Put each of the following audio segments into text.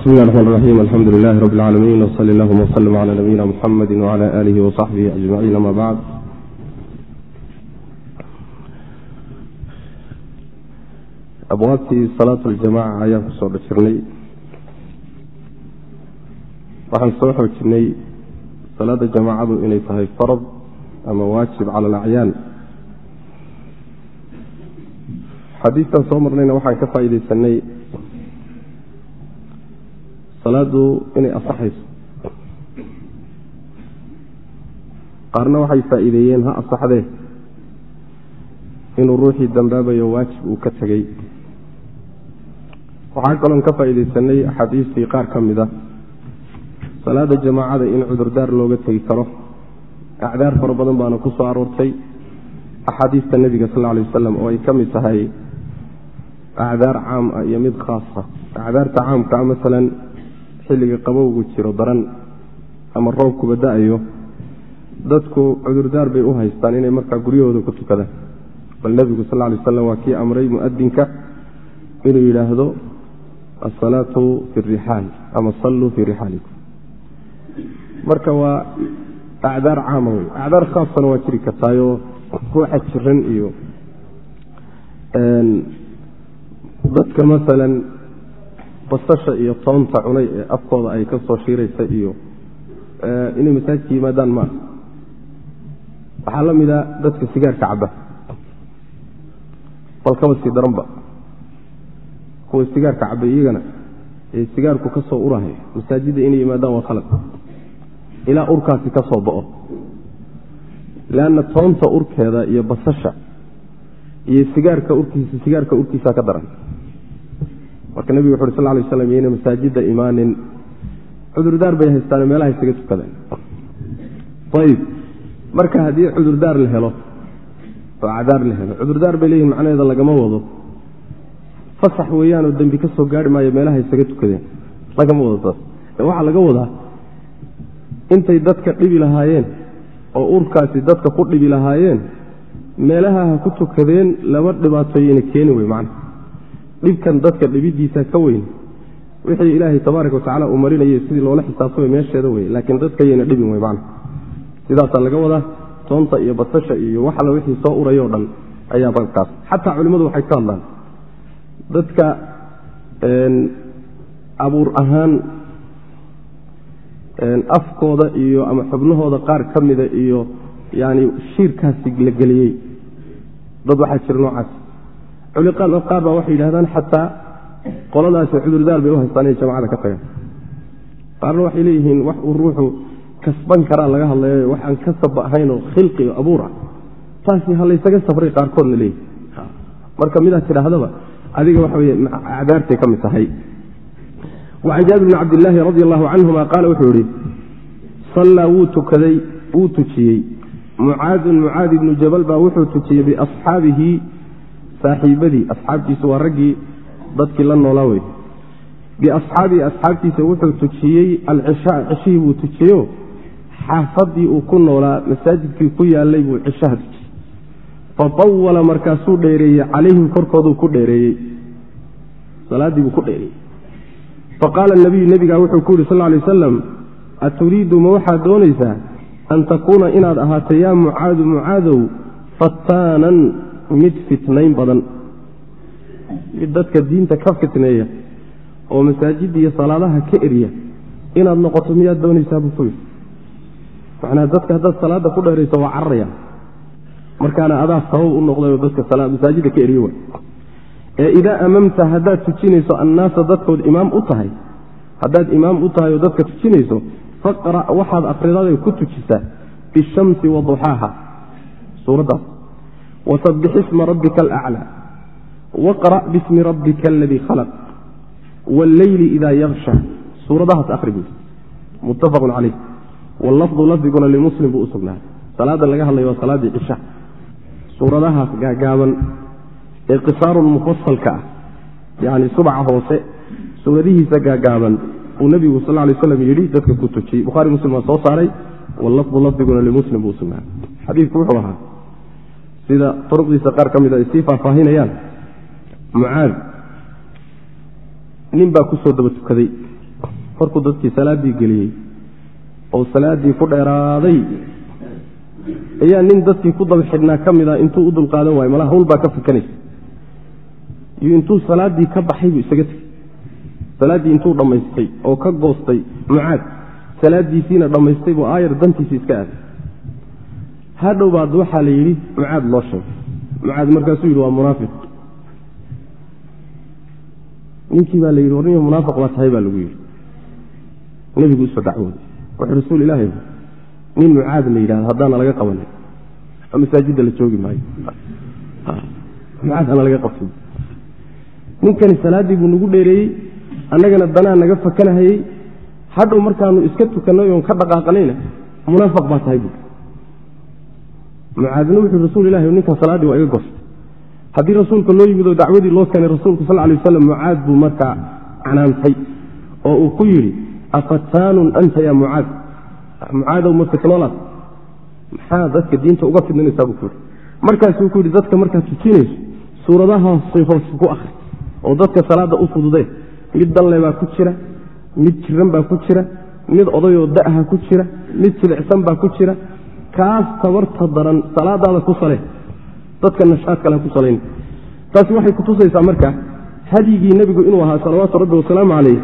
bismi llahi raxmaan raxiim alxamdu lilahi rabbi اlcaalamiin wsali allahuma wslm cla nabiyina muxamadi wcla alihi wasaxbihi ajmaciin ama bacd abwaabtii salaat aljamaca ayaan ku soo dhajirnay waxaan soo xoojinay salaada jamaacadu inay tahay farad ama waajib cala alacyaan. Xadiistan soo marnayna waxaan ka faaideysanay salaadu inay asaxayso qaarna waxay faa'iideeyeen ha asaxdee inuu ruuxii dambaabayo waajib uu ka tegey. Waxaa kaloon ka faa'iideysanay axaadiistii qaar ka mid a salaada jamaacada in cudurdaar looga tegi karo. Acdaar fara badan baana ku soo aroortay. Axaadiista nebiga sal lla alay wasalam oo ay ka mid tahay acdaar caam ah iyo mid khaasa acdaarta caamka ah masalan xilliga qabowgu jiro daran ama roobkuba da'ayo dadku cudurdaar bay u haystaan inay markaa guryahooda ku tukadaan. Bal nebigu sal lay slam waa kii amray muadinka inuu yidhaahdo asalaatu fi rixaal ama salluu fii rixaalikum marka waa acdaar caama wey acdaar khaasana waa jiri kartaayoo ruuxa jiran iyo dadka masalan basasha iyo toonta cunay ee afkooda ay ka soo shiiraysa iyo inay masaajidka yimaadaan maaha waxaa la mida dadka sigaarka caba bal kaba sii daranba. Kuwa sigaarka caba iyagana ee sigaarku ka soo urahay masaajidda inay yimaadaan waa khalad. Ilaa urkaasi ka soo bao leanna toonta urkeeda iyo basasha iyo sigaarka urkiisa sigaarka urkiisaa ka daran marka nebigu wuxu uri sal lay slam yayna masaajidda imaanin. Cudurdaar bay haystaan meelaha isaga tukadeen ayib marka haddii cudurdaar la helo oo acdaar la helo cudurdaar bay leeyihiin macnaheeda lagama wado. Fasax weeyaanoo dembi ka soo gaari maayo meelaha isaga tukadeen. Lagama wado taas ee waxaa laga wadaa intay dadka dhibi lahaayeen oo urkaasi dadka ku dhibi lahaayeen meelaha ha ku tukadeen laba dhibaatooyayna keeni wey macna dhibkan dadka dhibidiisa ka weyn. Wixii ilaahay tabaaraka watacala uu marinayay sidii loola xisaabtamay meesheeda wey laakiin dadkayayna dhibin wey macna sidaasaa laga wadaa toonta iyo basasha iyo wax alla wixii soo urayoo dhan ayaa balkaas. Xataa culimmadu waxay ka hadlaan dadka abuur ahaan afkooda iyo ama xubnahooda qaar ka mida iyo yani shiirkaasi la geliyey. Dad waxaa jira noocaas qaar baa waxay yidhahdaan xataa qoladaasi cudurdaar bay u haystaan inay jamacada ka tagaan qaarna waxay leeyihiin wax uu ruuxu kasban karaa laga hadlayo wax aan kasaba ahaynoo khilqi o abuur ah taasi ha laysaga qaarkoodna leeyihi marka midaad tidhaahdaba adiga waxa weye acdaartay ka mid tahay. Wacan jaabir bni cabdillaahi radi allahu canhuma qaala wuxuu yihi sallaa wuu tukaday wuu tujiyey. Mucaadun mucaad ibnu jabal baa wuxuu tujiyey biasxaabihi saaxiibadii asxaabtiisa waa raggii dadkii la noolaa wey biasxaabihi asxaabtiisa wuxuu tujiyey alcishaa cishihii buu tujiyeyo xaafadii uu ku noolaa masaajidkii ku yaalay buu cishaha tujiyey. Fatawala markaasuu dheereeyey calayhim korkooduu ku dheereeyey. Salaadii buu ku dheereeyey. Faqaala nabiyu nebigaa wuxuu ku yidhi sal lay wasalam aturiidu ma waxaad doonaysaa an takuuna inaad ahaato yaa mucaadu mucaadow fataanan mid fitnayn badan mid dadka diinta ka fitneeya oo masaajidda iyo salaadaha ka erya inaad noqoto miyaad doonaysaa buu ku yidhi macnaa dadka haddaad salaadda ku dheerayso waa cararaya. Markaana adaa sabab u noqdayo dadka masaajidda ka erye wa ee idaa amamta haddaad tujinayso annaasa dadkood imaam u tahay haddaad imaam u tahay oo dadka tujinayso faqra' waxaad akhridaday ku tujisaa bishamsi wa duxaaha suuraddaas wasabbix isma rabbika alaclaa waqra' bismi rabbika aladii khalaq walleyli idaa yaksha suuradahaas akhri buui muttafaqun calayh wallafdu lafdiguna limuslim buu u salaadda laga hadlaya waa salaaddii cisha suuradahaas gaagaaban ee qisaarun mufasalka ah yacni subaca hoose suuradihiisa gaagaaban uu nebigu sal lay slam yidhi dadka ku tujiyey buhari muslim waa soo saaray wallafdu lafdiguna limuslim buu usugnaaday xadiidku wuxuu ahaa sida turuqdiisa qaar ka mid a ay sii faahfaahinayaan. Mucaad nin baa ku soo daba tukaday. Markuu dadkii salaaddii geliyey oo salaaddii ku dheeraaday ayaa nin dadkii ku daba xidhnaa ka mid a intuu u dulqaadan waayo malaha hawl baa ka fakanaysa iyo intuu salaaddii ka baxay buu isaga tegey. Salaaddii intuu dhammaystay oo ka goostay mucaad salaadiisiina dhammaystay buu aayar dantiisi iska aaday hadhow baad waxaa la yidhi mucaad loo sheegay. Mucaad markaasuu yidhi waa munaafiq. Ninkii baa la yidhi warniyo munaafiq baa tahay baa lagu yidhi. Nebigu u soo dacwooday wuxuu rasuul ilaahay nin mucaad la yidhahdo haddaana laga qabanin masaajidda la joogi maayo. Mucaad hana laga qabtay. Ninkani salaaddii buu nagu dheereeyey annagana danaa naga fakanahayey. Hadhow markaanu iska tukannay oon ka dhaqaaqanayna munaafiq baa tahay buui mucaadna wuxuu rasuul ilahi ninkan salaaddii waa iga gostay haddii rasuulka loo yimid oo dacwadii loo keenay rasuulku sal lay waslam mucaad buu markaa canaantay oo uu ku yidhi afataanun anta ya mucaad? Mucaadow ma fitnoolaad maxaa dadka diinta uga fidninaysaa buu ku yidhi. Markaasuu ku yidhi dadka markaad tujinayso suuradahaasay hoos ku akri oo dadka salaadda u fududee mid dalle baa ku jira mid jiran baa ku jira mid odayoo da'ha ku jira mid jilicsan baa ku jira kaas tabarta daran salaadaada ku sale dadka nashaad kale ha ku salayn. Taasi waxay kutusaysaa marka hadyigii nebigu inuu ahaa salawaatu rabbi wasalaamu calayh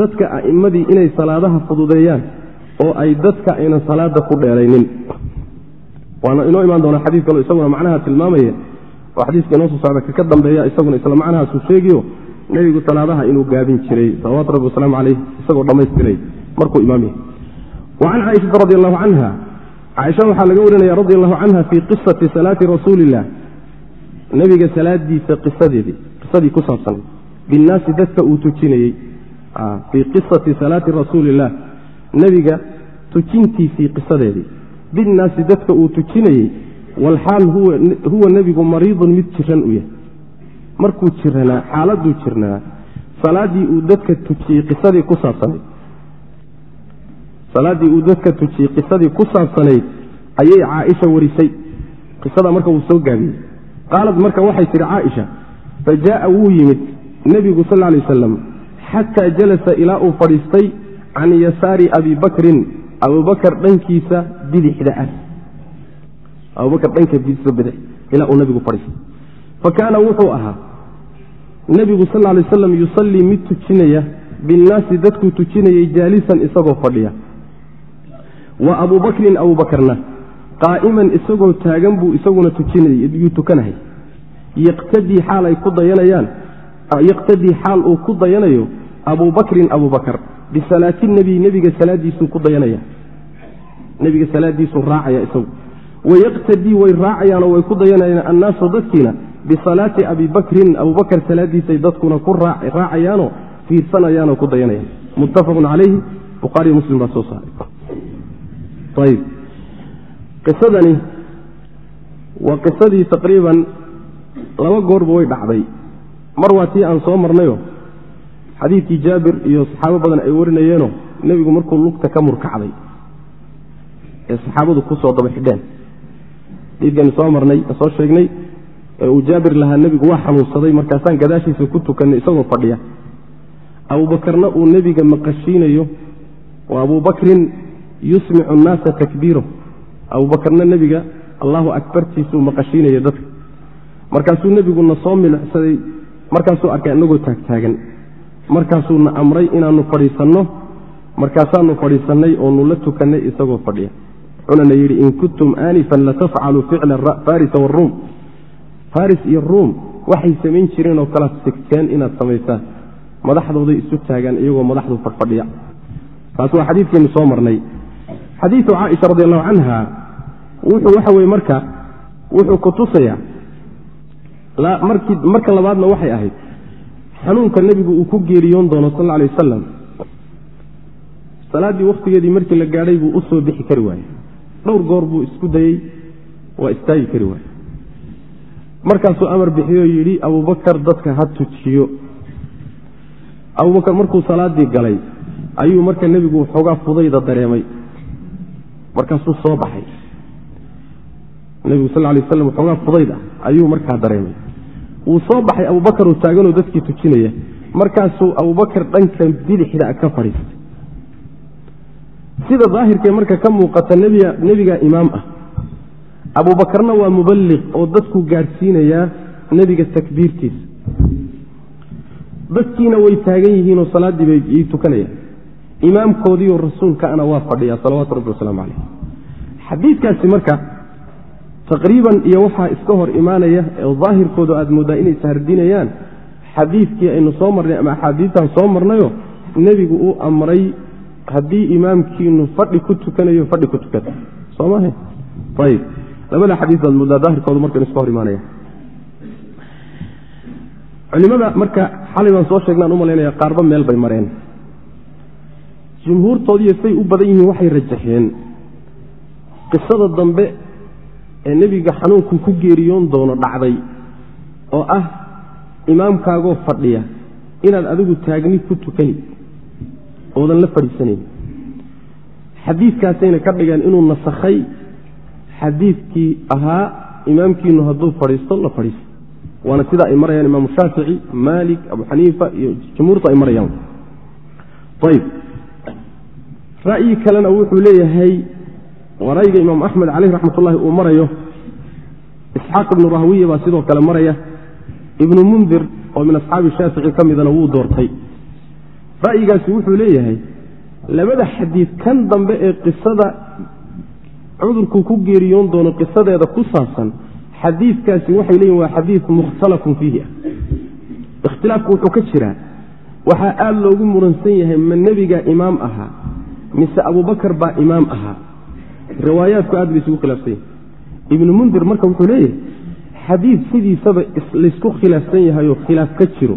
dadka a'immadii inay salaadaha fududeeyaan oo ay dadka aynan salaada ku dheeraynin. Waana inoo imaan doonaa xadiis kaleo isaguna macnaha tilmaamaya oo xadiiska inoo soo socda kaka dambeeya isaguna isla macnahaasuu sheegiyo nebigu salaadaha inuu gaabin jiray salawatu rabbi wasalaamu calayh isagoo dhammaystiray markuu imaamyahay wa can caaishata radi allahu canha caaisha waxaa laga warinaya radi allahu canha fii qisati salaati rasuuli illah nebiga salaadiisa qisadeedii qisadii ku saabsanayd binnaasi dadka uu tujinayey fii qisati salaati rasuuli illah nebiga tujintiisii qisadeedii binnaasi dadka uu tujinayey walxaal huwa nebigu mariidun mid jiran u yahay. Markuu jiranaa xaaladuu jirnaa salaaddii uu dadka tujiyey qisadii ku saabsanayd salaaddii uu dadka tujiyey qisadii ku saabsanayd ayay caaisha warisay. Qisada marka wuu soo gaabiyey qaalad marka waxay tidhi caaisha fa jaaa wuu yimid nebigu sal lay wasalam xataa jalasa ilaa uu fadhiistay can yasaari abi bakrin. Abubakar dhankiisa bidixda ah. Abubakar dhankiisa bidix ilaa uu nabigu fadhiistay. Fa kaana wuxuu ahaa nebigu sal lay waslam yusallii mid tujinaya binnaasi dadkuu tujinayay jaalisan isagoo fadhiya wa abuu bakrin qaa'iman isagoo taagan buu isaguna tujinayuu tukanahay. Yaqtadii xaal ay ku dayanayaan yaqtadii xaal uu ku dayanayo abuu bakrin abubakar bisalaati nebiy nebiga salaadiisuu ku dayanaya nebiga salaadiisuu raacaya isagu. Wayaqtadii way raacayaanoo way ku dayanayaan annaasu dadkiina bisalaati abi bakrin abubakar salaadiisay dadkuna ku raacayaanoo fiirsanayaanoo ku dayanayaan. Muttafaqun calayhi bukhaariyo muslim baa soo saaray ayb qisadani waa qisadii taqriiban laba goorba way dhacday. Mar waa tii aan soo marnayo xadiidkii jaabir iyo saxaabo badan ay warinayeenoo nebigu markuu lugta ka murkacday ee saxaabadu ku soo daba xidheen xadiidkani soo marnay soo sheegnay ee uu jaabir lahaa nebigu waa xanuunsaday markaasaan gadaashiisa ku tukannay isagoo fadhiya. Abuubakarna uu nebiga maqashiinayo oo abubakrin yusmicu annaasa takbiiro abuubakarna nebiga allahu akbartiisuu maqashiinaya dadka. Markaasuu nebiguna soo milicsaday markaasuu arkay inagoo taagtaagan. Markaasuuna amray inaannu fadhiisanno markaasaanu fadhiisannay oonu la tukannay isagoo fadhiya. Wuxuunana yidhi in kuntum aanifan latafcalu ficla farisa waruum faris iyo ruum waxay samayn jireen oo kalaad sigteen inaad samaysaan. Madaxdooday isu taagaan iyagoo madaxdu fadhfadhiya taas waa xadiidkeennu soo marnay xadiidu caaisha radi allahu canha wuxuu waxa weye marka wuxuu ku tusayaa marka labaadna waxay ahayd xanuunka nebigu uu ku geeriyoon doono sal alay wasalam salaaddii wakhtigeedii markii la gaadhay buu u soo bixi kari waayey. Dhowr goor buu isku dayey waa istaagi kari waayey. Markaasuu amar bixiyoo yidhi abubakar dadka ha tujiyo. Abubakar markuu salaaddii galay ayuu marka nebigu xoogaa fudayda dareemay markaasuu soo baxay. Nebigu sal lay waslam xoogaa fudayd ah ayuu markaa dareemay. Wuu soo baxay abubakaroo taaganoo dadkii tujinaya. Markaasuu abubakar dhanka bidixda ka fadhiistay sida daahirkee marka ka muuqata nebigaa imaam ah. Abuubakarna waa muballiq oo dadku gaadhsiinayaa nebiga takbiirtiisa. Dadkiina way taagan yihiinoo salaaddii bay ii tukanayaan imaamkoodiioo rasuulkaana waa fadhiyaa salawaatu rabbi wasalaamu caleyh xadiidkaasi marka taqriiban iyo waxaa iska hor imaanaya oo daahirkoodu aad mooddaa inay ishardinayaan xadiidkii aynu soo marnay ama axaadiistaan soo marnayo nebigu uu amray haddii imaamkiinu fadhi ku tukanayo fadhi ku tukata. Soo mahe ayib. Labada xadiis baad mooddaa daahirkoodu marka inu iska hor imaanaya. Culimada marka xalay baan soo sheegnaan u malaynaya qaarba meel bay mareen jumhuurtoodiiyo say u badan yihiin waxay rajaxeen qisada dambe ee nebiga xanuunku ku geeriyoon doono dhacday oo ah imaamkaagoo fadhiya inaad adigu taagni ku tukani. Oodan la fadhiisanayn xadiidkaasayna ka dhigeen inuu nasakhay xadiidkii ahaa imaamkiinu hadduu fadhiisto la fadhiisto. Waana sida ay marayaan imaamu shaafici maalik abu xaniifa iyo jumhuurtu ay marayaan. Ayb ra'yi kalena wuxuu leeyahay waa ra'yiga imaam axmed caleyh raxmatullahi uu marayo isxaaq ibnu rahwiya baa sidoo kale maraya ibnu mundir oo min asxaabi shaafici ka midana wuu doortay. Ra'yigaasi wuxuu leeyahay labada xadiid kan dambe ee qisada cudurku ku geeriyoon doono qisadeeda ku saabsan xadiidkaasi waxay leeyihiin waa xadiid mukhtalafun fiihi ah. Ikhtilaafku wuxuu ka jiraa waxaa aada loogu muransan yahay ma nebiga imaam ahaa mise abubakar baa imaam ahaa. Riwaayaadku aad bay isugu khilaafsan yahay ibnu mundir marka wuxuu leeyahay xadiid sidiisaba laysku khilaafsan yahayoo khilaaf ka jiro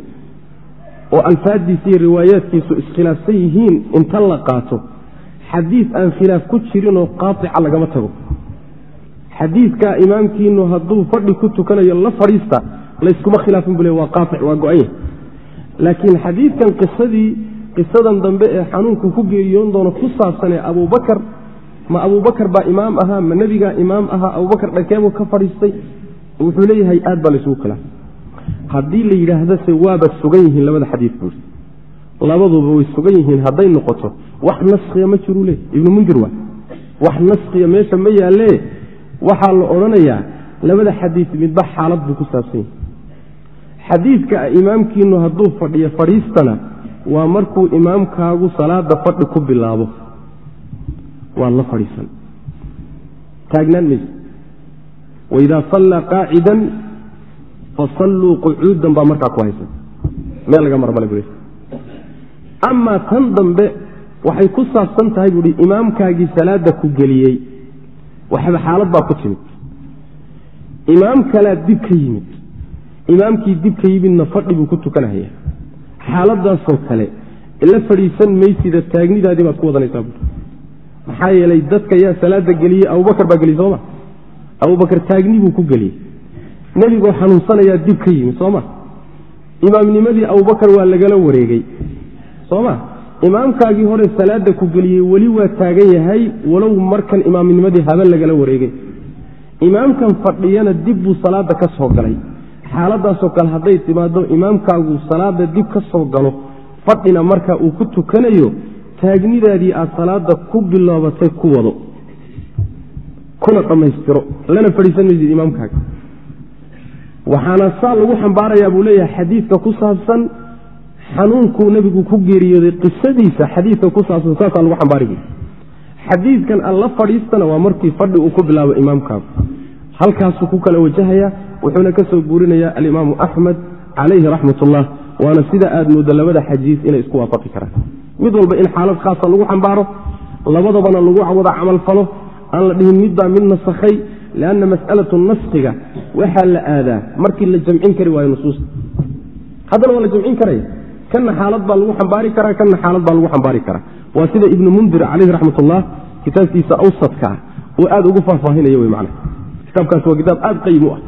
oo alfaaddiisa iyo riwaayaadkiisu iskhilaafsan yihiin inta la qaato xadiid aan khilaaf ku jirinoo qaatica lagama tago. Xadiidkaa imaamkiinu hadduu fadhi ku tukanayo la fadhiista layskuma khilaafin buu le waa qaatic waa go-anya laakiin xadiidkan qisadii qisadan dambe ee xanuunku ku geeriyoon doono ku saabsanee abubakar ma abubakar baa imaam ahaa ma nebigaa imaam ahaa abubakar dhakeebuu ka fadhiistay wuxuu leeyahay aad baa laysugu khilaafay haddii la yidhaahdase waaba sugan yihiin labada xadiid buuri labaduba way sugan yihiin hadday noqoto. Wax naskhiya ma jiruu le ibnu mundir waa. Wax naskhiya meesha ma yaalle waxaa la odhanayaa labada xadiid midba xaalad buu ku saabsan yahay. Xadiidka imaamkiinu hadduu fadhiyo fadhiistana waa markuu imaamkaagu salaada fadhi ku bilaabo waad la fadhiisan. Taagnaan mayse waidaa sallaa qaacidan fasalluu qucuudan baa markaa ku haysan. Meel laga marmale buu amaa tan dambe waxay ku saabsan tahay buuhi imaamkaagii salaada ku geliyey. Waxba xaalad baa ku timid. Imaam kalaa dib ka yimid. Imaamkii dib ka yimidna fadhi buu ku tukanahaya xaaladaasoo kale la fadhiisan maysida taagnidaadii baad ku wadanaysaa maxaa yeelay dadka yaa salaada geliyey abubakar baa geliyey sooma abubakar taagni buu ku geliyey. Nebigoo xanuunsanayaa dib ka yimid sooma imaamnimadii abubakar waa lagala wareegey sooma imaamkaagii hore salaada ku geliyey weli waa taagan yahay walow markan imaamnimadii haben lagala wareegay. Imaamkan fadhiyana dib buu salaada ka soo galay xaaladaasoo kale hadday timaado imaamkaagu salaada dib ka soo galo fadhina marka uu ku tukanayo taagnidaadii aad salaada ku biloobatay ku wado. Kuna dhammaystiro lana fadhiisan maysid imaamkaaga. Waxaana saa lagu xambaarayaa buu leeyahay xadiidka ku saabsan xanuunkuu nebigu ku geeriyooday qisadiisa xadiidka ku saabsan saasaa lagu xambaari buui xadiidkan alla fadhiistana waa markii fadhi uu ku bilaabo imaamkaagu halkaasuu ku kala wajahaya wuxuuna ka soo guurinayaa alimaamu axmed calayhi raxmat ullah waana sida aad mooddo labada xadiis inay isku waafaqi karaan. Mid walba in xaalad khaasa lagu xambaaro labadabana lagu wada camalfalo aan la dhihin midbaa mid nasakhay lianna mas'alatu naskhiga waxaa la aadaa markii la jamcin kari waayo nusuusta. Haddana waa la jamcin karaya kana xaalad baa lagu xambaari karaa kana xaalad baa lagu xambaari karaa. Waa sida ibnu mundir calayhi raxmatullah kitaabkiisa awsadka ah uu aad ugu faahfaahinaya wey man kitaabkaas waa kitaab aad qayim u ah.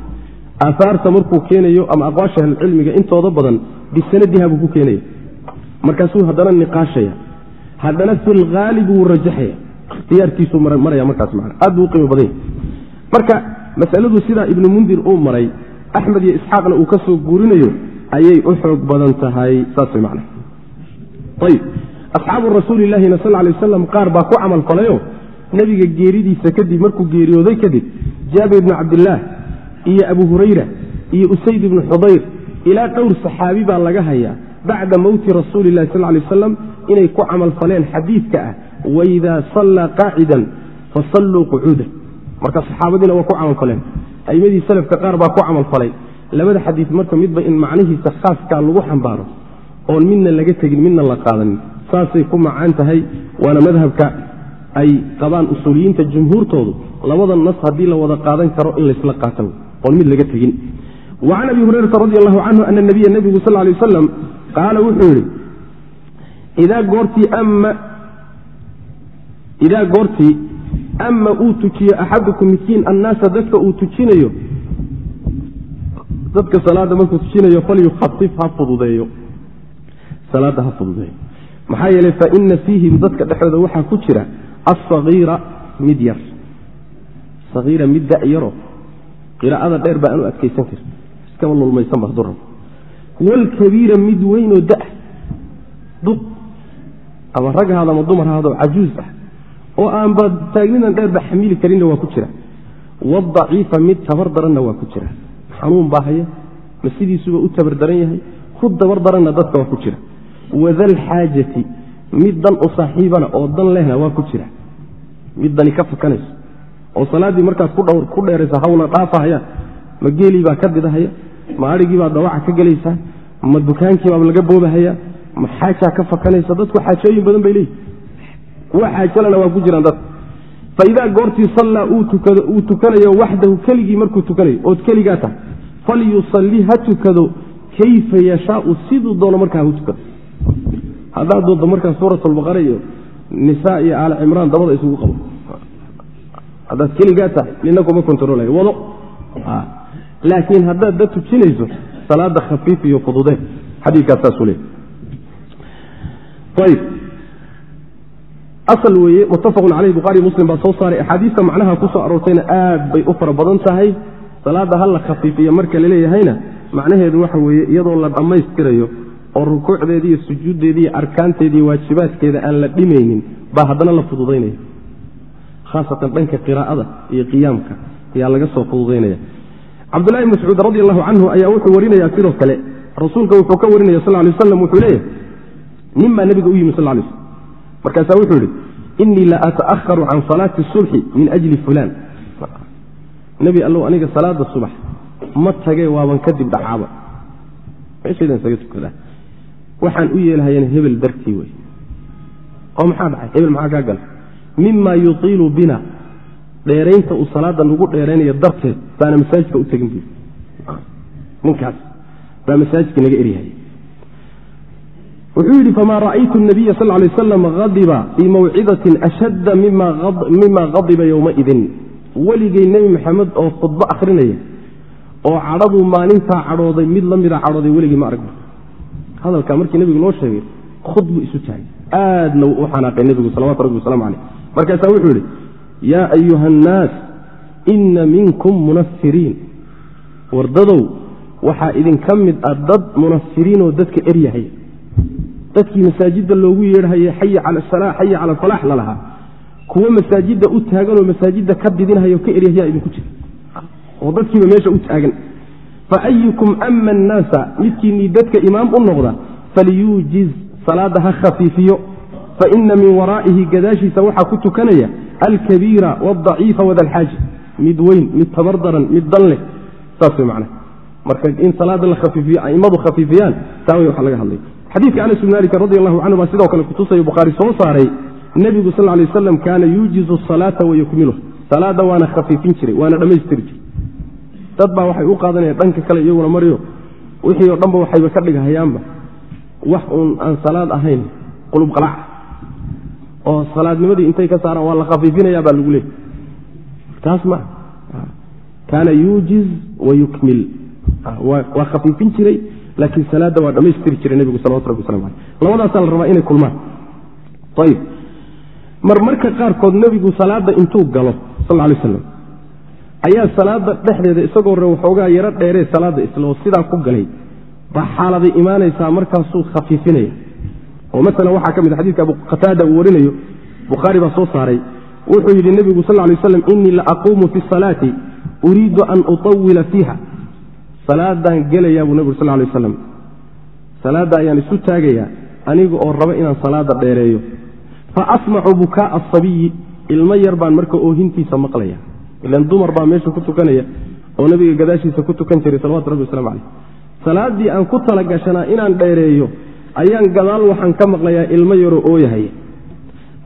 Aahaarta markuu keenayo ama aqwaasha ahlucilmiga intooda badan bisanadiha buu ku keenaya. Markaasuu haddana niqaashaya. Haddana filhaalib wuu rajaxaya. Ikhtiyaarkiisuu maraya markaas man aad buu u qiimo badan yahy marka masaladu sidaa ibnu mundir uu maray axmed iyo isxaaqna uu ka guurinayo ayay u xoog badan tahay saas way man ayib asxaabu rasuulilaahina sal lay waslam qaar baa ku camal falayo nebiga geeridiisa kadib markuu geeriyooday kadib jaabir ibnu cabdillaah iyo abu hurayra iyo usayd ibnu xudayr ilaa dhowr saxaabi baa laga hayaa bacda mowti rasuuli lahi sal lay waslam inay ku camal faleen xadiidka ah waidaa sallaa qaacidan fasalluu qucuudan marka saxaabadiina waa ku camalfaleen aimadii salafka qaar baa ku camalfalay labada xadiid marka midba in macnihiisa khaaskaa lagu xambaaro oon midna laga tegin midna la qaadanin. Saasay ku macaan tahay waana madhabka ay qabaan usuuliyiinta jumhuurtoodu labada nas haddii la wada qaadan karo in laysla qaata oon mid laga tegin. Wacan abi hurayrata radi allahu canhu ana nabiya nebigu sal lay wasalam qaala wuxuu yidhi idaa goortii ama idaa goortii ama uu tujiyo axadukum midkiin annaasa dadka uu tujinayo dadka salaada markuu tujinayo falyukhafif ha fududeeyo. Salaada ha fududeeyo. Maxaa yeelay faina fiihim dadka dhexdooda waxaa ku jira asagiira mid yar. Sagiira mid da-yaro qiraa'ada dheer baa aanu adkaysan karin iskaba lulmaysanba haduu rabo walkabiira mid weynoo da duq ama rag ama dumar ahaado cajuuz ah oo aanba taagnidan dheerba xamili karinna waa ku jira. Wadaciifa mid tabar daranna waa ku jira. Xanuun baa haya ma sidiisuba u tabar daran yahay ku dabar daranna dadka waa ku jira. Wadalxaajati mid dan u saaxiibana oo dan lehna waa ku jira mid dani ka fakanayso oo salaaddii markaad ku dheeraysa hawla dhaafahaya ma geelii baa ka didahaya ma adhigii baa dawaca ka gelaysaa ma dukaankiibaaba laga boobahaya ma xaajaa ka fakanaysa dadku xaajooyin badan bay leeyihi kuwa xaajalana waa ku jiraan dad. Faidaa goortii sallaa uu tukanayo waxdahu keligii markuu tukanayo ood keligaa tahay. Falyusalli ha tukado kayfa yashaau siduu doono markaa hu tukado. Haddaad doonto markaa suurat iyo nisaa iyo aali cimraan dabada isugu qabo haddaad keligaa tahay nina kuma kontaroolaya wado. Laakiin haddaad dad tujinayso salaada khafiif iyo fududee xadiikaas saasuu leey ayb asal weeye muttafaqun caleyh bukhari muslim baa soo saaray. Axaadiista macnaha ku soo aroortayna aad bay u fara badan tahay. Salaadda ha la khafiifiya marka la leeyahayna macnaheedu waxa weeye iyadoo la dhammaystirayo oo rukuucdeeda iyo arkaanteeda iyo waajibaadkeeda aan la dhimaynin baa haddana la fududaynaya. Khaasatan dhanka qiraa'ada iyo qiyaamka ayaa laga soo fududaynaya. Cabdullahi mascuud radi allahu canhu ayaa wuxuu warinaya sidoo kale rasuulka wuxuu ka warinaya sal lay waslam wuxuu leeyahay nin baa nebiga u yimi sal lay slm markaasaa wuxuu yihi inii la ata'aharu can salaati subxi min ajli fulaan. Nebi allow aniga salaada subax ma tage waaban kadib dhacaaba. Meeshaydan isaga tukadaa waxaan u yeelahayana hebel dartii wey. oo maxaa dhacay? Hebel maxaa kaa gala mima yutiilu bina dheeraynta uu salaada nagu dheeraynayo darteed baana masaajidka u tegin bu ninkaas baa masaajidka naga eryahaya wuxuu yidhi fama ra'aytu nabiya sal lay aslam hadiba fii mawcidatin ashadda mima hadiba yowmaidin weligay nebi maxamed oo khudbo akhrinaya oo cadhaduu maalintaa cadhooday mid la cadhooday weligii ma aragba hadalkaa markii nebigu loo sheegay khud buu isu taagay aadna u xanaaqay nebigu salawatu rabbi waslamu caleyh markaasaa wuxuu yidhi yaa ayuha annaas inna minkum munafiriin wardadow waxaa idinka mid ah dad munafiriinoo dadka eryahaya dadkii masaajidda loogu yeedhahayay xayi cala asala xayi cala alfalaax lalahaa kuwo masaajidda u taaganoo masaajidda ka didinhayo ka eryahyaa idinku jira. Oo dadkiiba meesha u taagan fa ayukum ama annaasa midkiinnii dadka imaam u noqda falyuujiz salaada ha khafiifiyo. Fa ina min waraa'ihi gadaashiisa waxaa ku tukanaya alkabiira wadaciifa wadalxaaja mid weyn mid tabar daran mid dan leh. Saas way macnaha. Marka in salaada la khafiifiyo a'immadu khafiifiyaan taa way waxa laga hadlay. Xadiidka anas bn malik radi allahu canhu baa sidoo kale kutusaya bukhaari soo saaray nebigu sal lay waslam kaana yuujizu salaata wayukmiluh salaada waana khafiifin jiray waana dhammaystiri jiray dad baa waxay u qaadanayaan dhanka kale iyaguna maryo wixii oo dhanba waxayba ka dhighayaanba wax uun aan salaad ahayn qulub qalaac. Oo salaadnimadii intay ka saaraan waa la khafiifinaya baa lagu leeyay taas ma kaana yuujiz wayukmil waa khafiifin jiray laakiin salaadda waa dhammaystiri jiray nebigu salawatu rabbi waslamu aleyh labadaasaa la rabaa inay kulmaan. Ayib mar marka qaarkood nebigu salaadda intuu galo sal ly slam ayaa salaada dhexdeeda isagoo re waxoogaa yaro dheeree salaadda isla oo sidaa ku galay. Baa xaaladay imaanaysaa markaasuu khafiifinaya. Oo maala waxaa ka mid a xadidka abu qataada uu warinayo bukhaari baa soo saaray. Wuxuu yidhi nebigu sal lay slam inii la aquumu fi salaati uriidu an utawila fiiha. Salaadaan gelayaa buu nebigu sal lay aslam salaadda ayaan isu taagayaa aniga oo raba inaan salaada dheereeyo. Fa asmacu bukaaa asabiyi ilmo yar baan marka oohintiisa maqlaya ilan dumar baa meesha ku tukanaya oo nabiga gadaashiisa ku tukan jiray salawatu rabbi waslamu caleyh salaaddii aan ku talagashanaa inaan dheereeyo ayaan gadaal waxaan ka maqlayaa ilmo yaroo ooyahaya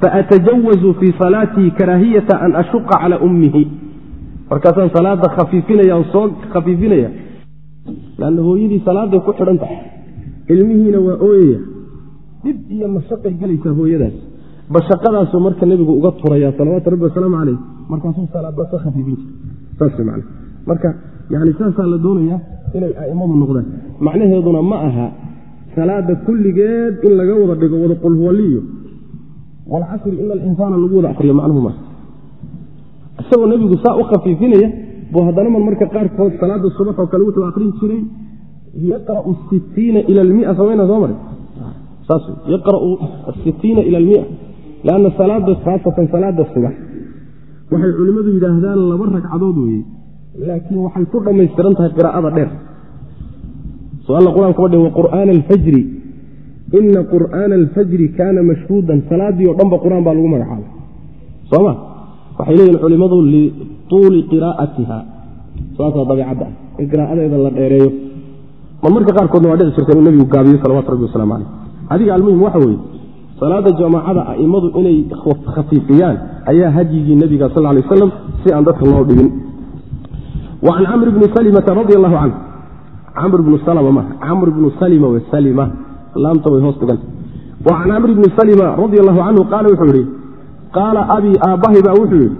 faatajawazu fii salaatii karaahiyata an ashuqa calaa ummihi. Markaasaan salaada khafiifinaya on soo khafiifinaya lanna hooyadii salaaday ku xidhan tahay. Ilmihiina waa ooyaya. Dib iyo mashaqay gelaysaa hooyadaas bashaqadaasuu marka nebigu uga turaya salawaatu rabbi wasalaamu caleyh markaasuu salaadba ka khafiifin jira man marka yani saasaa la doonayaa inay a'immadu noqdaan. Macnaheeduna ma aha salaada kulligeed in laga wada dhigo wada qulhuwaliyo walcasri ina alinsaana lagu wada akriyo macnuhu maa isagoo nebigu saa u khafiifinaya buu haddana mar marka qaarkood salaada subax oo kale wuxuu akrin jiray yaqra'u sitiina ila almia samayna soo mare saas yaqra'u sitiina ila almia lanna salaada khaasatan salaada subax waxay culimmadu yidhaahdaan laba ragcadood weeye laakiin waxay ku dhammaystiran tahay qiraa'ada dheer so alla qur'aankuma dhe waqur'aana alfajri ina qur'aana alfajri kaana mashhuudan salaadii o dhanba qur'aan baa lagu magacaabay sooma waxay leeyihiin culimmadu lituuli qiraa'atiha saasaa dabeicadda ah in qiraa'adeeda la dheereeyo mar marka qaarkoodna waa dhici jirta inuu nebigu gaabiyo salawatu rabbi waslamu caleyh adiga almuhim waxa weeye salaada jamaacada a'immadu inay khafiifiyaan ayaa hadyigii nebiga sal lay waslam si aan dadka loo dhibin can camr bni salimata radi allahu canhu camr bnu salma maaha camr bnu salima w salima. Laamta way hoos dhiganta wa can camr bni salima radi allahu canhu qaala wuxuu yidhi qaala abii aabbahay baa wuxuu yidhi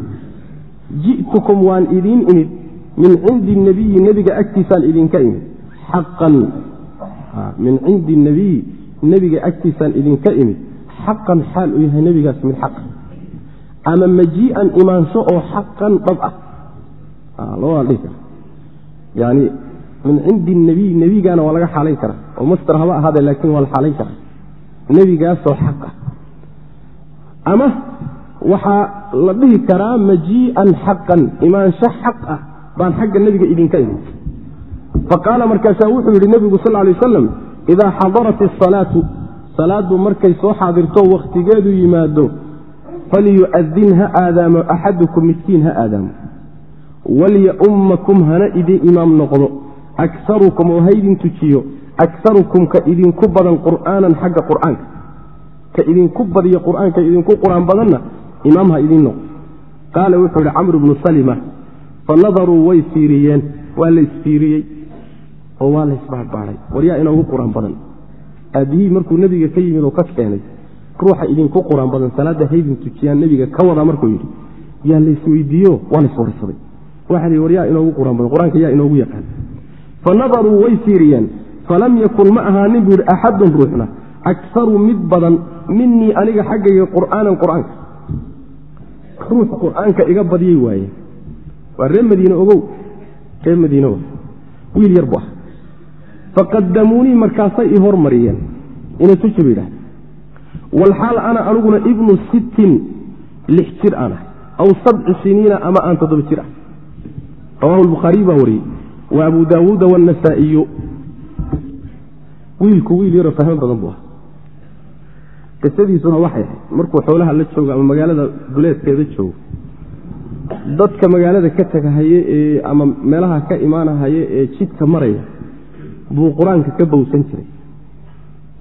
ji'tukum waan idiin imid. Min cindi nabiyi nebiga agtiisaan idinka imid. Xaqan. Min cindi nabiyi nebiga agtiisaan idinka imid xaqan xaal uu yahay nebigaas mid xaqa ama majii'an imaansho oo xaqan dhab ah. Kara yani min cindi nebiy nebigaana waa laga xaalayn karaa oo master haba ahaadee laakiin waa la xaalayn karaa nebigaasoo xaq ah. Ama waxaa la dhihi karaa majii'an xaqan imaansho xaq ah baan xagga nebiga idinka imid faqaala markaasaa wuxuu yidhi nebigu sal lay wasalam idaa xadarat asalaatu salaaddu markay soo xaadirto wakhtigeedu yimaado falyu'adin ha aadaamo axadukum midkiin ha aadaamo walya'ummakum hana idin imaam noqdo. Akarukum oo ha idin tujiyo. Akarukum ka idinku badan qur'aanan xagga qur'aanka. Ka idinku badiyo qur'aanka idinku qur'aan badanna imaam ha idin noqdo. Qaala wuxuu ihi camr bnu salima fanadaruu way fiiriyeen. Waa la isfiiriyey oo waa la isbaarbaaray. Waryaa inoogu qur'aan badan aabbihii markuu nebiga ka yimid oo ka keenay ruuxa idinku qur'aan badan salaadda haydin tujiyaan nebiga ka wadaa markuu yidhi yaa laysweydiiyo waa layswarsaday waxaa lihi war yaa inoogu qur'aan badan qur'aanka yaa inoogu yaqaan. Fa nadaruu way fiiriyeen falam yakun ma ahaanin buu yidhi axadun ruuxna akaru mid badan minii aniga xaggayga qur'aanan qur'aanka. Ruux qur'aanka iga badiyey waaye. Waa ree madiine ogow. Ree madiine wiil yar bu ah faqadamuunii markaasay i hormariyeen. Ina tuji ba yidhahda walxaal ana aniguna ibnu sittin lix jir aan aw sabci siniina ama aan toddoba jir ah. Rawahu lbukhaariy baa wariyey. Wa abu daawuuda waannasaa'iyu wiilku wiil yaroo fahmo badan buu ah qisadiisuna waxay ahayd. Markuu xoolaha la joogo ama magaalada duleedkeeda joogo dadka magaalada ka tagahaye ee ama meelaha ka imaanahaye ee jidka maraya buu qur'aanka ka bowsan jiray.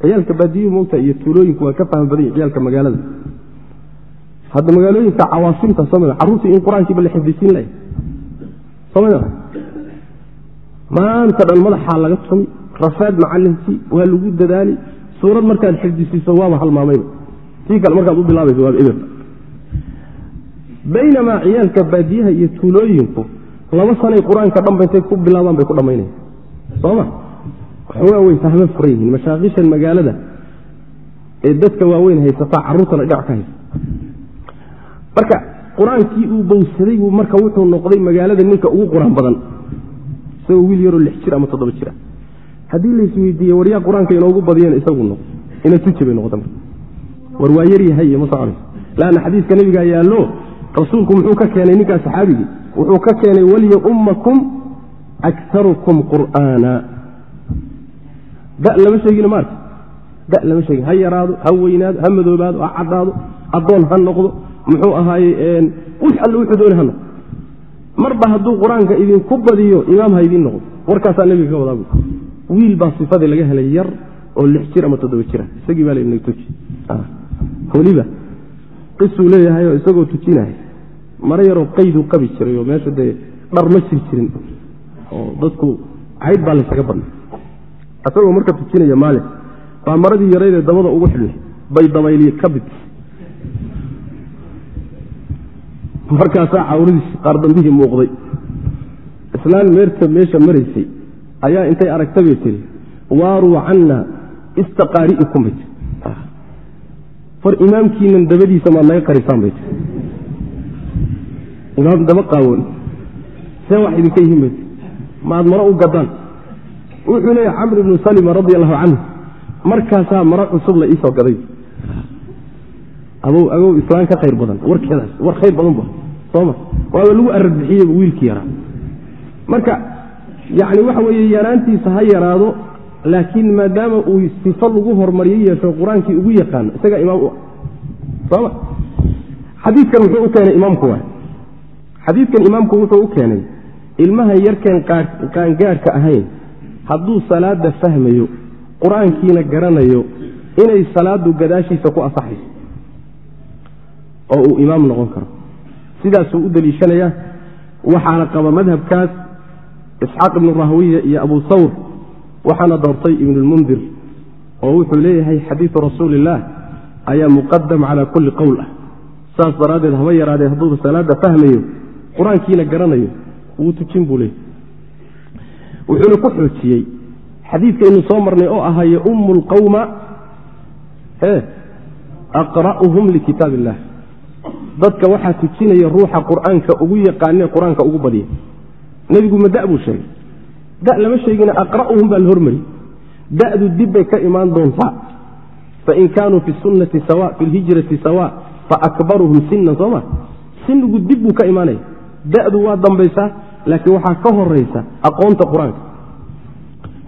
Ciyaalka baadiyu mogta iyo tuulooyinku waa ka faham badanya ciyaalka magaalada. Hadda magaalooyinka cawaasimta soma carruurtii in qur'aankiiba la xifdisiin laya soma maanta dhan madaxaa laga tumi rafaad macalinkii waa lagu dadaali. Suurad markaad xifdisiiso waaba halmaamayba tii kale markaad u bilaabayso waaba eber. Baynamaa ciyaalka baadiyaha iyo tuulooyinku laba sanay qur'aanka dhanba intay ku bilaabaan bay ku dhammaynaya soma waxoogaa way fahmo furan yihiin mashaakishan magaalada ee dadka waaweyn haysataa carruurtana dhinac ka haysa marka qur'aankii uu bowsaday buu marka wuxuu noqday magaalada ninka ugu qur'aan badan isagoo wiil yaroo lix jir ama toddoba jira haddii laisweydiiye waryaa qur'aanka inoogu badiyeen isagu noqdo ina tuji bay noqota war waa yaryahay iyo ma soconayso. Laanna xadiiska nebigaa yaallo rasuulku muxuu ka keenay ninkaa saxaabigii wuxuu ka keenay waliya ummakum akarukum qur'aana da lama sheegina maarka da lama sheegin. Ha yaraado ha weynaado ha madoobaado ha caddaado addoon ha noqdo muxuu ahaaye wix alle wuxuu dooni ha noqdo marba hadduu qur'aanka idinku badiyo imaam ha idiin noqdo. Warkaasaa nebiga ka wadaa wiil baa sifadii laga helay yar oo lix jir ama toddoba jira isagii baa laydinag tuji. Weliba qisuu leeyahayoo isagoo tujinaya maro yaroo qayduu qabi jiray oo meesha dee dhar ma jir jirin. Oo dadku cayd baa laysaga badnay isagoo marka tujinaya maalin baa maradii yaraydee dabada ugu xidhnay bay dabayliye ka bid. Markaasaa cawradiis qaardambihii muuqday. Islaan meerta meesha maraysay ayaa intay aragta bay tiri waaruu canna istaqaari'ikum bay tii far imaamkiinan dabadiisa maad naga qarisaan bay tii imaam daba qaawoon see wax idinka yihiin bay tii maad maro u gadaan wuxuu leeya camr ibnu salima radi allahu canhu markaasaa maro cusub la iisoo gaday. Abow agow islaan ka khayr badan warkeedaas war khayr badan ba sooma waaba lagu aradbixiyeyba wiilkii yaraa. Marka yacni waxa weeye yaraantiisa ha yaraado laakiin maadaama uu sifo lagu hormaryo yeesho qur'aankii ugu yaqaano isagaa imaam u ah. Sooma xadiidkan wuxuu u keenay imaamku waay xadiidkan imaamku wuxuu u keenay ilmaha yarkeen qaangaadhka ahayn hadduu salaada fahmayo qur'aankiina garanayo inay salaadu gadaashiisa ku asaxayso oo uu imaam noqon karo. Sidaasuu u deliishanayaa waxaana qaba madhabkaas isxaaq ibnu rahwiya iyo abu sawr waxaana doortay ibnulmundir oo wuxuu leeyahay xadiidu rasuuliillaah ayaa muqadam calaa kulli qowl ah. Saas daraaddeed haba yaraadee hadduuba salaada fahmayo qur'aankiina garanayo wuu tujin buu leeyahy wuxuuna ku xoojiyey. Xadiidkaynu soo marnay oo ahaa yaummu lqawma e aqra'uhum likitaab illah dadka waxaa tujinaya ruuxa qur'aanka ugu yaqaanee qur'aanka ugu badiya. Nebigu ma da buu sheegay. Da lama sheegina aqra'uhum baa la hormariyey da'du dib bay ka imaan doontaa. Fain kaanuu fi sunnati sawa fi lhijrati sawa faakbaruhum sinan sooma sinigu dib buu ka imaanaya. Da'du waa dambaysaa laakiin waxaa ka horaysa aqoonta qur'aanka.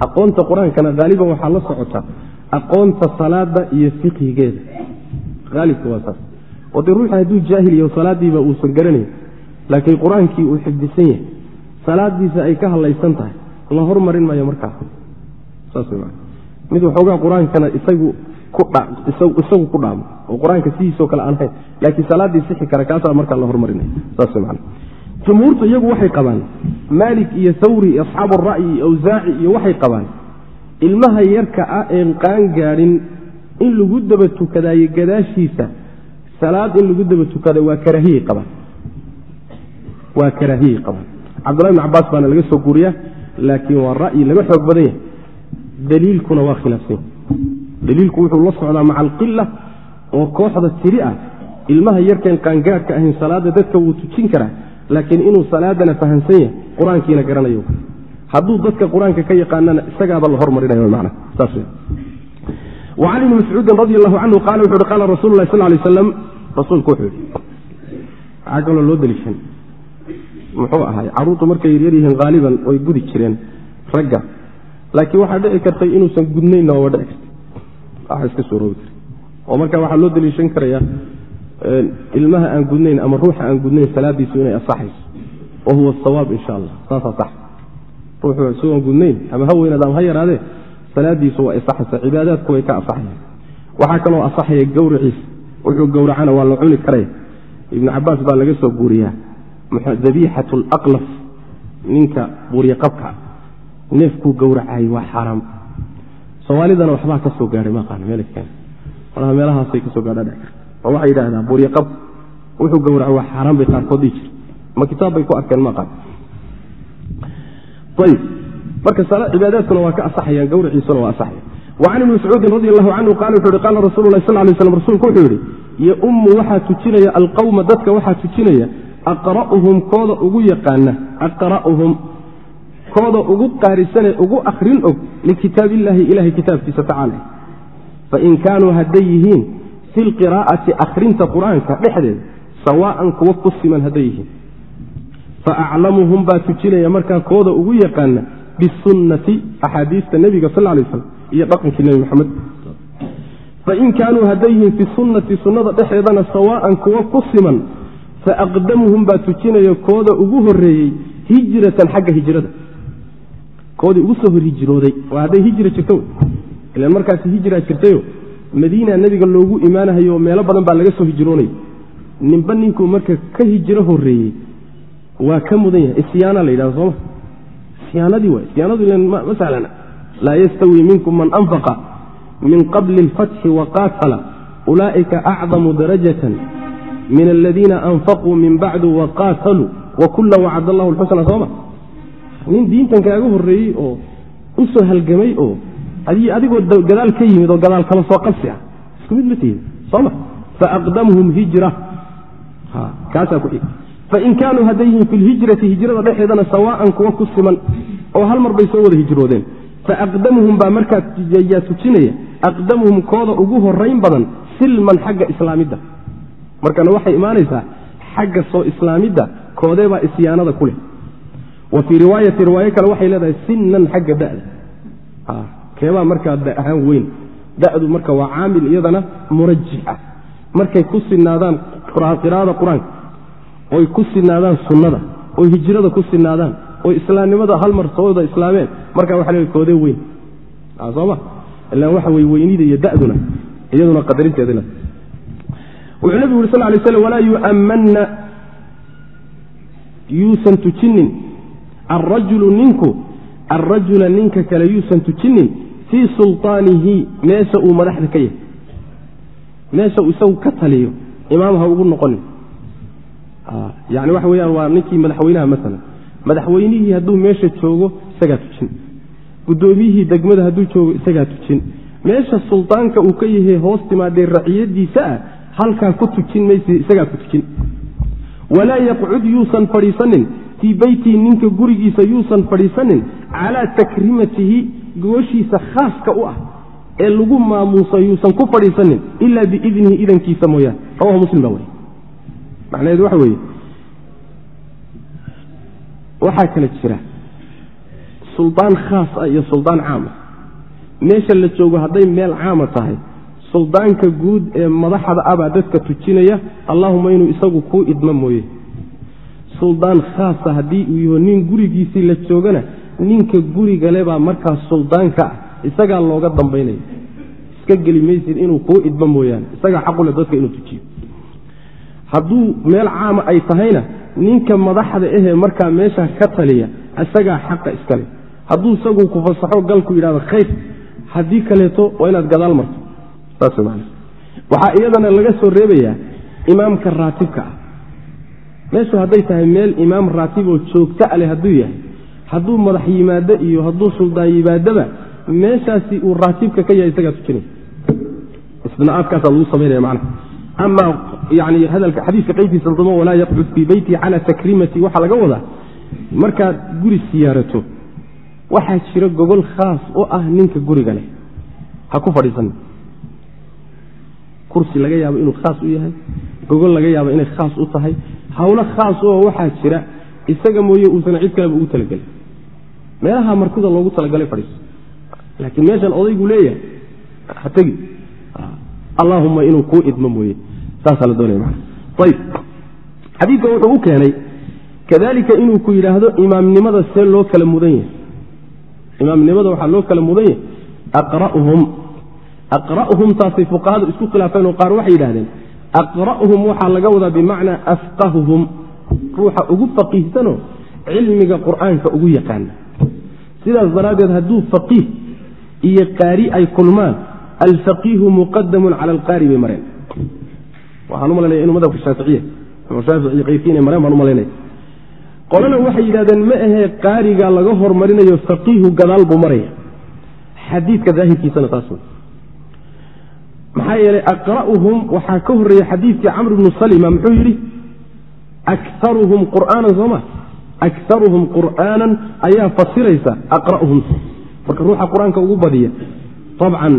Aqoonta qur'aankana haaliban waxaa la socota aqoonta salaada iyo fiqhigeeda haalibka waa saas. Oo dee ruuxi hadduu jaahil yaho salaadiiba uusan garanayn laakiin qur'aankii uu xifdisan yahay. Salaadiisa ay ka hadlaysan tahay. La hormarin maayo markaa. Saas maa mid waxoogaa qur'aankana isagu isagu ku dhaamo. Oo qur'aanka sidiisoo kale aan hayn. Laakiin salaaddii sixi kara kaasaa markaa la hormarinaya. Saas man jumhuurtu iyagu waxay qabaan. Maalik iyo hawri iyo asxaabu ra'yi iyo awsaaci iyo waxay qabaan. Ilmaha yarka ah een qaan gaadhin in lagu daba tukadaayo gadaashiisa. Salaad in lagu daba tukada waa karaahiyey qabaan waa karaahiyey qabaan cabdullahi bn cabaas baana laga soo guuriya laakiin waa ra'yi laga xoog badan yahay daliilkuna waa khilaafsan. Daliilku wuxuu la socdaa maca alqila oo kooxda tiri ah. Ilmaha yarkeen qaangaadhka ahayn salaadda dadka wuu tujin karaa laakiin inuu salaadana fahamsan yahay qur'aankiina garanayo hadduu dadka qur'aanka ka yaqaanana isagaaba la hormarinaya man wacan ibni mascuudin radi allahu canhu qaala wuxu uhi qaala rasulu lah sal lay aslam rasuulku wuxuu yidhi waxaa kaloo loo deliishan muxuu ahay carruurtu markay yaryar yihiin haaliban way gudi jireen ragga. Laakiin waxaa dhici kartay inuusan gudnaynna waa dhici kartay. Waxa iska suuroobi kara oo marka waxaa loo deliishan karayaa ilmaha aan gudnayn ama ruuxa aan gudnayn salaadiisu inay asaxayso. Wa huwa sawaab insha allah saasaa sax. Ruuxu isagoon gudnayn ama ha weynaad ama ha yaraadee salaadiisu waa asaxaysa cibaadaadku way ka asaxayaan. Waxaa kaloo asaxaya gawraciisa wuxuu gowracana waa la cuni karaya ibnu cabaas baa laga soo guuriyaa. Dabiixat alaqlaf ninka buuryaqabka neefkuu gowracayay waa xaaraam soomaalidana waxbaa ka soo gaadhay maqaan meelkeen malaha meelahaasay ka soo gaadha dhec oo waxay yidhahdaan buuryaqab wuxuu gowraca waa xaaraan bay qaarkood dhihi jir ma kitaab bay ku arkeen ayib. Marka cibaadaadkuna waa ka asaxayaan gawraciisuna waa asaxaya wacan ibni mascuudin radi allahu canhu qala wuxu uhi qaala rasulu lah sal lay slam rasuulku wuxuu yidhi yaummu waxaa tujinaya alqawma dadka waxaa tujinaya aqra'uhum kooda ugu yaqaana aqra'uhum kooda ugu qaarisanee ugu akrin og likitaab illaahi ilahay kitaabkiisa tacaala fain kaanuu hadday yihiin fi lqiraa'ati akhrinta qur'aanka dhexdeeda sawaa'an kuwa ku siman hadday yihiin. Fa aclamuhum baa tujinaya markaa kooda ugu yaqaana bisunnati axaadiista nebiga sal lay slam iyo dhaqankii nebi maxamed fain kaanuu hadday yihiin fi sunnati sunnada dhexeedana sawaa'an kuwa ku siman faaqdamuhum baa tujinaya kooda ugu horeeyey hijratan xagga hijrada. Koodii ugu soo hor hijrooday waa hadday hijra jirto. Ilan markaasi hijraa jirtayo madiina nebiga loogu imaanahayo meelo badan baa laga soo hijroonaya ninba ninkuu marka ka hijro horeeyey waa ka mudan yahay. Isyaana la yidhahdo sooma isyaanadii waay isyaanadu ma sahlana laa yastawi minkum man anfaqa min qabli اlfatxi waqaatala ulaa'ika acdamu darajatan min aladiina anfaquu min bacdu waqaataluu wakula wacad allahu lxusna sooma nin diintan kaaga horeeyey oo u soo halgamay oo adigoo gadaal ka yimid oo gadaal kala soo qabsi ah. Isku mid ma tihin. Sooma faaqdamhum hijra. Kaasaa ku xig fain kaanuu hadday yihiin fi lhijrati hijrada dhexeedana sawaa'an kuwa ku siman oo hal mar bay soo wada hijroodeen. Faaqdamuhum baa markaa yaa tujinaya aqdamuhum kooda ugu horayn badan silman xagga islaamidda. Markana waxay imaanaysaa xagga soo islaamidda koodeebaa isyaanada ku leh. Wa fii riwaayati riwaayo kale waxay leedahay sinan xagga da'da keebaa markaa da ahaan weyn. Da'du marka waa caamil iyadana murajix ah. Markay ku sinaadaan qiraada qur'aanka oy ku sinaadaan sunnada oy hijrada ku sinaadaan oy islaamnimada hal mar sooda islaameen markaa waxa le koodee weyn. Sooma ilaan waxa wey weynida iyo da'duna iyaduna qadarinteedana wuxuu nebigu uri sal lay slam walaa yu'ammanna yuusan tujinin alrajulu ninku alrajula ninka kale yuusan tujinin fii sulطaanihi meesha uu madaxda ka yahay. Meesha uu isagu ka taliyo imaam ha ugu noqonin. Yani waxa weyaan waa ninkii madaxweynaha maalan madaxweynihii hadduu meesha joogo isagaa tujin. Guddoomiyihii degmada hadduu joogo isagaa tujin. Meesha suldaanka uu ka yahay hoos timaadee raciyadiisa ah halkaa ku tujin mayse isagaa ku tujin. Walaa yaqcud yuusan fadhiisanin. Fii beytihi ninka gurigiisa yuusan fadhiisanin calaa takrimatihi gooshiisa khaaska u ah ee lagu maamuusa yuusan ku fadhiisanin ilaa biidnihi idankiisa mooyaane. Rawahu muslim baa weriy macnaheedu waxa weeye waxaa kala jira suldaan khaas ah iyo suldaan caam ah. Meesha la joogo hadday meel caama tahay suldaanka guud ee madaxda abaa dadka tujinaya allahuma inuu isagu kuu idmo mooye. Suldaan khaasa haddii uu yaho nin gurigiisii la joogana ninka gurigale baa markaas suldaanka ah. Isagaa looga dambaynaya iska geli maysid inuu kuu idmo mooyaane. Isagaa xaqule dadka inuu tujiyo. Hadduu meel caama ay tahayna ninka madaxda ahee markaa meesha ka taliya isagaa xaqa iskale hadduu isagu ku fasaxo galku yidhahdo khayr haddii kaleeto waa inaad gadaal marto. Saas man waxaa iyadana laga soo reebayaa imaamka raatibka ah. Meeshu hadday tahay meel imaam raatib oo joogta ale hadduu yahay hadduu madax yimaado iyo hadduu suldaan yimaadaba meeshaasi uu raatibka ka yahay isagaa tujinaya istinaaadkaasaa lagu samaynaya macnaha. Ama yani hadalka xadiiska qaybtiisa damo walaa yaqcud fii beyti cala takrimati waxaa laga wadaa markaad guri siyaarato waxaa jira gogol khaas u ah ninka guriga leh. Ha ku fadhiisan. Kursi laga yaabo inuu khaas u yahay gogol laga yaabo inay khaas u tahay hawlo khaas oo waxaa jira isaga mooye uusan cid kaleba ugu talagelin meelaha martida loogu talagalay fadhiiso laakiin meeshan odaygu leeyahay ha tegi. Allaahuma inuu kuu idmo mooye. Saasaa la doonaya man ayb xadiidka wuxuu u keenay kadalika inuu ku yidhaahdo imaamnimada see loo kala mudan yahay. Imaamnimada waxaa loo kala mudan yahay aqra'uhum. Aqra'uhum taasay fuqahadu isku khilaafeen oo qaar waxay yidhahdeen aqra'uhum waxaa laga wadaa bimacnaa afqahuhum. Ruuxa ugu faqiihsanoo cilmiga qur'aanka ugu yaqaana sidaas daraaddeed hadduu faqiih iyo qaari ay kulmaan alfaqiihu muqadamun cala alqaari bay mareen. Waxaan u malaynaya inu madhabka shaaficiya ama shaafici qayrkii inay mareen baan u malaynaya waxay yidhahdeen ma ahee qaariga laga hormarinayo faqiihu gadaal buu maraya. Xadiidka daahirkiisana taas wey maxaa yeelay aqra'uhum waxaa ka horreeyey xadiidkii camr bnu salima muxuu yidhi akaruhum qur'aanan sooma akaruhum qur'aanan ayaa fasiraysa aqra'uhum marka ruuxa qur'aanka ugu badiya abcan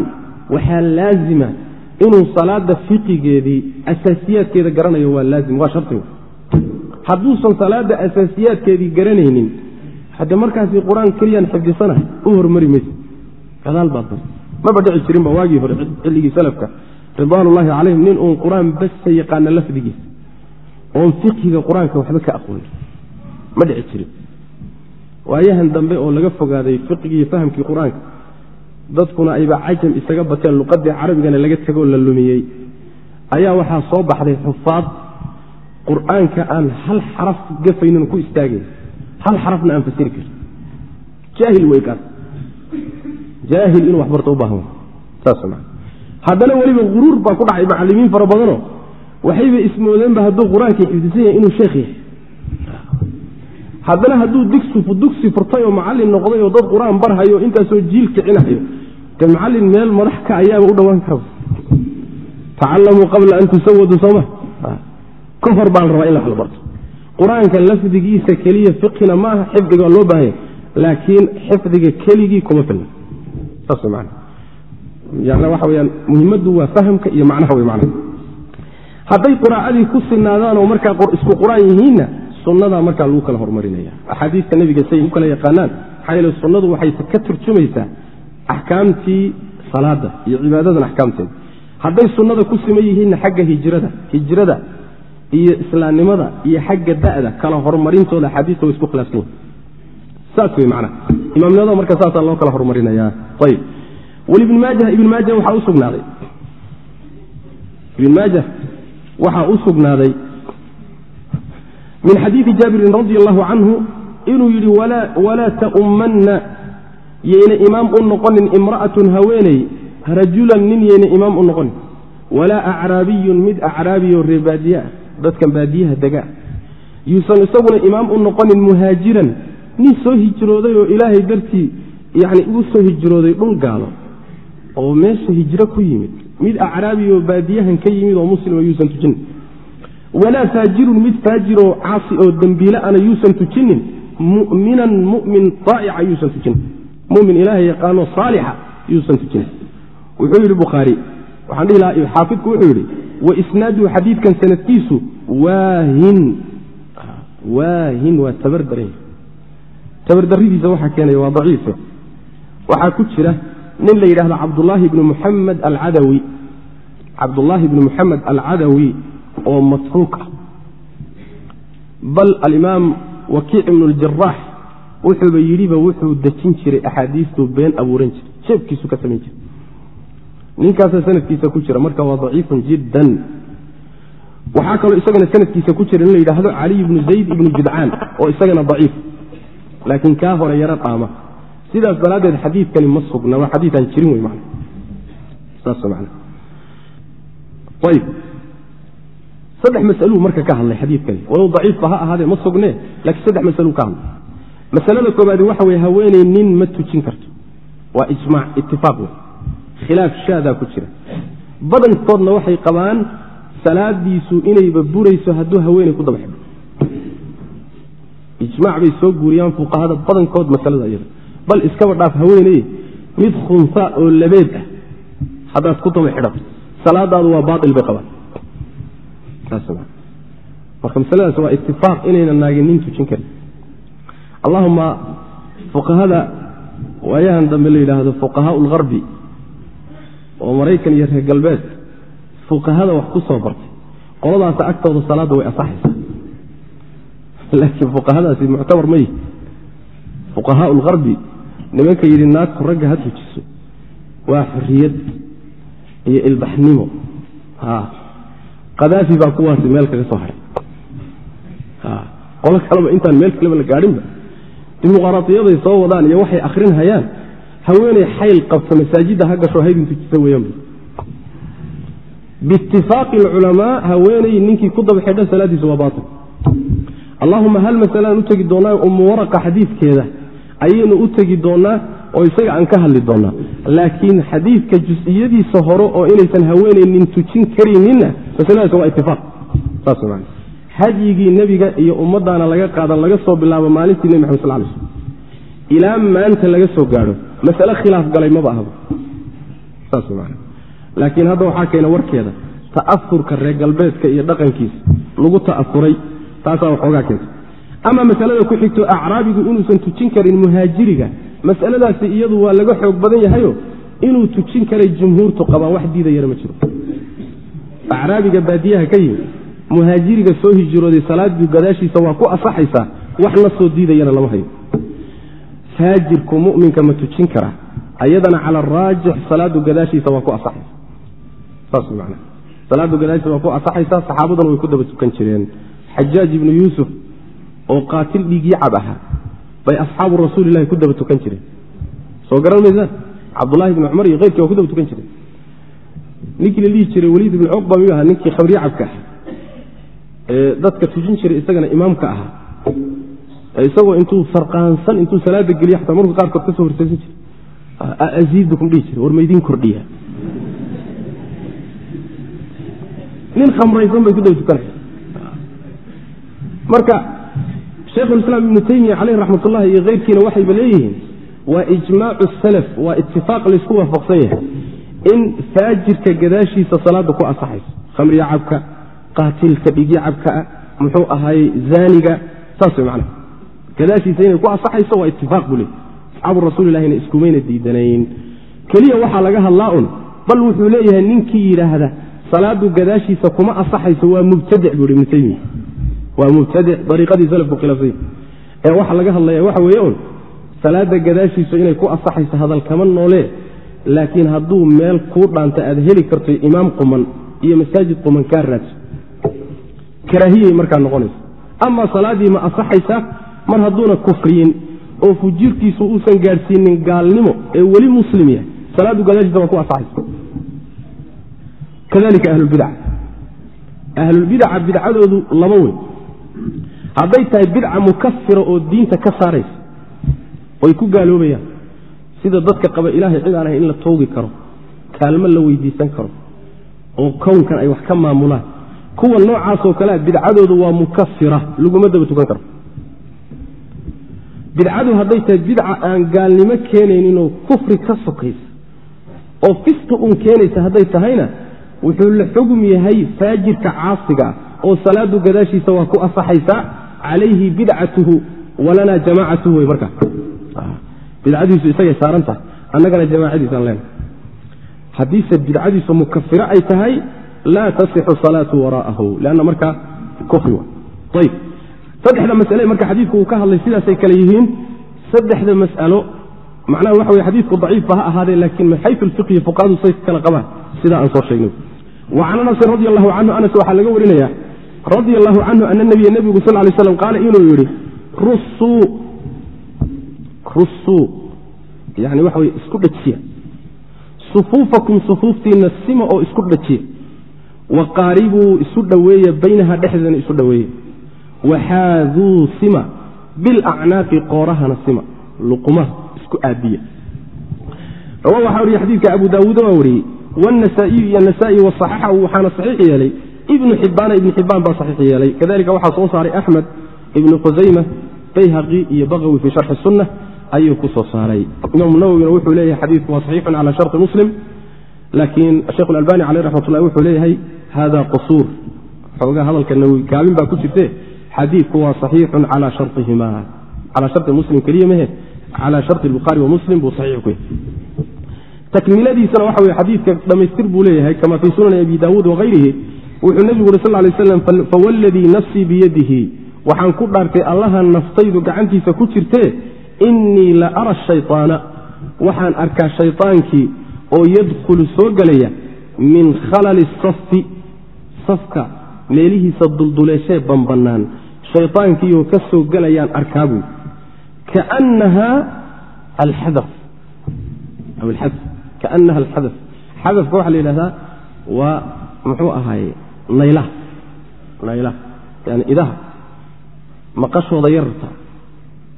waxaa laazima inuu salaada fiqigeedii asaasiyaadkeeda garanayo waa laazim waa shardiga hadduusan salaada asaasiyaadkeedii garanaynin hadde markaasi qur'aan keliyaan xifdisana u hormari mayse gadaal baad bar maba dhici jirinba waagii hore xilligii salafka ridwaanullaahi calayhim nin uun qur'aan basa yaqaana lafdigiisa oon fiqhiga qur'aanka waxba ka aqoonin ma dhici jirin waayahan dambe oo laga fogaaday fiqigii fahamkii qur'aanka dadkuna ayba cajam isaga bateen luqadii carabigana laga tegoo la lumiyey. Ayaa waxaa soo baxday xufaad qur'aanka aan hal xaraf gafaynin ku istaagayn hal xarafna aan fasiri karin. Jaahil wey kaas jaahil inuu waxbarto u baahan saas ma haddana weliba huruur baa ku dhacay macalimiin fara badanoo waxayba ismoodeenba hadduu qur'aankii xifdisan yahay inuu sheekh yahay haddana hadduu dugsi furtay oo macallin noqday oo dad qur'aan barhayo intaasoo jiil kicinahayo de macallin meel madax ka ayaaba u dhowaan kara tacalamuu qabla an tusawadu sooma ka baa la rabaa in waxla barto. Qur'aanka lafdigiisa keliya fiqhina maaha xifdiga loo baahanya laakiin xifdiga keligii kuma filna. Saas man yani waxa weyaan muhimaddu waa fahamka iyo macnaha wey macnaha. Hadday quraacadii ku sinaadaan oo markaa isku qur'aan yihiinna sunnadaa markaa lagu kala horumarinaya axaadiista nebiga say u kala yaqaanaan. Maxaa yeele sunnadu waxay ka turjumaysaa axkaamtii salaada iyo cibaadadan axkaamteeda hadday sunnada ku siman yihiinna xagga hijrada hijrada iyo islaamnimada iyo xagga da'da kala horumarintooda axaadiista way isku khilaafsan yihiin saas wey macnaha imaamnimada marka saasaa loo kala horumarinayaa ayib. Walibn maajah ibn maajah waxaa u ibn maajah waxaa u sugnaaday min xadiidi jaabirin radi allahu canhu inuu yidhi walaa ta'ummanna yayna imaam u noqonin imra'atun haweeney rajulan nin yayna imaam u noqonin. Walaa acraabiyun mid acraabiyo ree baadiyeah dadkan baadiyaha degaa. Yuusan isaguna imaam u noqonin muhaajiran nin soo hijrooday oo ilaahay dartii yani u soo hijrooday dhul gaalo oo meesha hijro ku yimid. Mid acraabi oo baadiyahan ka yimid oo muslima yuusan tujinin walaa faajirun mid faajiroo caasi oo dembiile ana yuusan tujinin muminan mumin aa'ica yuusan tujinin. Mumin ilaahay yaqaano saalixa yuusan tujinin. Wuxuu yidhi bukhaari waxaan dhihi lahaa xaafidku wuxuu yidhi waisnaadu xadiidkan sanadkiisu waahin. Waahin waa tabardaran tabardaridiisa waxaa keenaya waa daciife waxaa ku jira nin la yidhahdo cabdulaahi bni muxamed alcadawi. Cabdullaahi bni muxamed alcadawi oo matruuk ah. Bal alimaam wakiic ibnu ljaraax wuxuuba yidhiba wuxuu dejin jiray axaadiistuu been abuuran jiray. Jeebkiisu ka samayn jiray. Ninkaasa sanadkiisa ku jira marka waa daciifun jiddan. Waxaa kaloo isagana sanadkiisa ku jira in la yidhaahdo caliy ibnu zayd ibnu judcaan oo isagana daciif. Laakiin kaa hore yaro dhaama sidaas daraaddeed xadiidkani ma sugna waa xadiiaan jirin wey man saas man ayb saddex masaluu marka ka hadlay xadiidkani walow daciifba ha ahaadee ma sugne laakiin saddex masaluu ka hadlay. Masalada koobaadi waxa weye haweeney nin ma tujin karto. Waa ijmaac itifaaq wey khilaaf shaadaa ku jira. Badankoodna waxay qabaan salaadiisu inayba burayso hadduu haweeney ku daba xidho ijmaac bay soo guuriyaan fuqahada badankood masalada iyada. Bal iskaba dhaaf haweeney mid khunsa oo labeed ah haddaad ku daba xidhato salaadaadu waa baail bay qabaan marka masaladaas waa itifaaq inayna naagin nin tujin karin. Allahuma fuqahada waayahan dambe la yidhaahdo fuqahaa lgarbi oo maraykan iyo reer galbeed fuqahada wax ku soo bartay. Qoladaasa agtooda salaadda way asaxaysaa. Laakiin fuqahadaasi muctabar ma yihi fuqahaa lgarbi nimanka yidhi naagtu ragga ha tujiso waa xorriyad iyo ilbaxnimo kadaafi baa kuwaasi meel kaga soo haray. Qolo kaleba intaan meel kaleba la gaadhinba dimuqraadiyaday soo wadaan iyo waxay akrin hayaan haweeney xayl qabta masaajidda ha gasho haydin tujisa weyaan biitifaaqi alculamaa haweeney ninkii ku daba xidha salaadiisa waa baatil. Allahuma hal masalaan u tegi doonaa umu waraqa xadiidkeeda ayaynu u tegi doonaa oo isaga aan ka hadli doonaa. Laakiin xadiidka jusiyadiisa hore oo inaysan haweenaynin tujin karayninna masaladaas waa itifaaq hadyigii nebiga iyo ummadaana laga qaadan laga soo bilaabo maalintii nebi maxamed sal slm ilaa maanta laga soo gaadho. Masale khilaaf galay maba man laakiin hadda waxaa keena warkeeda ta'aurka reer galbeedka iyo dhaqankiisa. Lagu ta'auray taasaa waxoogaa keenta ama masalada ku xigto acraabigu inuusan tujin karin muhaajiriga masaladaasi iyadu waa laga xoog badan yahayo inuu tujin karay jumhuurtu qabaan wax diidayana ma jiro. Acraabiga baadiyaha ka yimi muhaajiriga soo hijrooday salaadii gadaashiisa waa ku asaxaysaa wax la soo diidayana lama hayo. Faajirku muminka ma tujin karaa ayadana cala araajix salaadu gadaashiisa waa ku asaxaysa saas man salaadu gadaashiisa waa ku asaxaysaa saxaabaduna way ku daba tukan jireen. Xajaaj ibnu yuusuf oo qaatil dhiigii cab ahaa. Bay asxaabu rasuulilahi ku daba tukan jireen soo garan maysaan cabdulahi bni cumar iyo keyrkii waa ku daba tukan jireen ninkii la dhihi jiray weliid ibni cuqba miyuu ahaa? Ninkii khamriye cabka ah ee dadka tujin jiray isagana imaamka ahaa. Isagoo intuu sarqaansan intuu salaada geliya xataa marku qaarkood ka soo horseesan jiray. Aziidukum dhihi jiray war maydin kordhiya. Nin khamraysan bay ku daba tukanaya marka shaykhulislaam ibnu taymiya caleyh raxmat ullahi iyo keyrkiina waxayba leeyihiin waa ijmaacu salaf waa itifaaq laysku waafaqsan yahay in faajirka gadaashiisa salaada ku asaxayso khamriya cabka qaatilka dhigya cabkaa muxuu ahaayey zaaniga saas way macnaha. Gadaashiisa inay ku asaxayso waa itifaaq buu leey asxaabu rasuulilahina iskumayna diidanayn. Keliya waxaa laga hadlaa un bal wuxuu leeyahay ninkii yidhaahda salaadu gadaashiisa kuma asaxayso waa mubtadic buu hi ibnu taymiya waa mubtadic dariiqadii salafku khilaafsanya ee waxaa laga hadlaya waxa weeye un salaada gadaashiisu inay ku asaxayso hadal kama noolee laakiin hadduu meel kuu dhaanta aad heli karto imaam quman iyo masaajid quman kaa raadso. Karaahiyay markaa noqonaysa ama salaaddii ma asaxaysa mar hadduuna kufriyin oo fujiirkiisu uusan gaadhsiinin gaalnimo ee weli muslim yahay salaaddu gadaashiisa waa ku asaxaysa kadalika ahlulbidaca ahlulbidaca bidcadoodu laba wey hadday tahay bidca mukafira oo diinta ka saaraysa oy ku gaaloobayaan. Sida dadka qaba ilaahay cid aan ahayn in la toogi karo kaalmo la weydiisan karo oo kownkan ay wax ka maamulaan. Kuwa noocaasoo kalea bidcadoodu waa mukafira laguma daba tukan karo. Bidcadu hadday tahay bidca aan gaalnimo keenayninoo kufri ka sokaysa oo fiska uun keenaysa hadday tahayna wuxuu la xugum yahay faajirka caasiga ah oo salaadu gadaashiisa waa ku asaxaysaa calayhi bidcatuhu walanaa jamaacatuhu wey markaa bidcadiisu isagay saaran tahay annagana jamaacadiisaan leenahay. Haddiise bidcadiisu mukafiro ay tahay laa tasixu salaatu waraa'ahu lanna markaa kufri wa ayb saddexda masale marka xadiidku uu ka hadlay sidaasay kale yihiin saddexda mas'alo macnaha waxa weye xadiidku daciifba ha ahaadee laakiin xayu lfiqhi fuqahadu say kala qabaan sidaa aan soo sheegnay. Wa can anasin radi allahu canhu anas waxaa laga warinaya radia allahu canhu ana nabiya nebigu sal lay slam qaala inuu yidhi rusuu rusuu yani waxa weye isku dhajiya. Sufuufakum sufuuftiinna sima oo isku dhajiya. Wa qaaribuu isu dhoweeya baynaha dhexdeedana isu dhoweeya waxaaduu sima bilacnaaqi qoorahana sima. Luqumaha isku aadiya rawa waxaa wariye xadiidka abu daawuuda waa wariyey wاnasaa'iyu iyo nasa'i waصaxaxahu waxaana saxiix yeelay ibnu xibaana ibni xibaan baa saxiix yeelay. Kadalika waxaa soo saaray axmed ibnu khusayma bayhaqi iyo baqawi fii sharxi sunna ayuu ku soo saaray. Imaam nawowina wuxuu leeyahay xadiidku waa saxiixun cala sharطi muslim laakiin sheekh اlalbani caleyh raxmat ullahi wuxuu leeyahay hada qusuur. Xoogaa hadalka nawowi gaabin baa ku jirte xadiidku waa saxiixun calaa sharihima calaa shari muslim keliya mehe calaa shari bukhaari wa muslim buu saxiix ku yahay. Takmiladiisana waxa weye xadiidka dhammaystir buu leeyahay kama fii sunani abi daawuud wahayrihi wuxuu nebigu uri sal lay slam fawaladii nafsii biyadihi. Waxaan ku dhaartay allaha naftaydu gacantiisa ku jirtee innii la ara shayaana waxaan arkaa shayaankii oo yadkulu soo gelaya min khalali safi safka meelihiisa dulduleeshee bambannaan. Shayaankiyoo ka soo gelayaan arkaa buy kaannaha alxadaf. Xadafka waxaa la yidhahdaa waa muxuu ahaaye naylaha naylaha yani idaha. Maqashooda yarta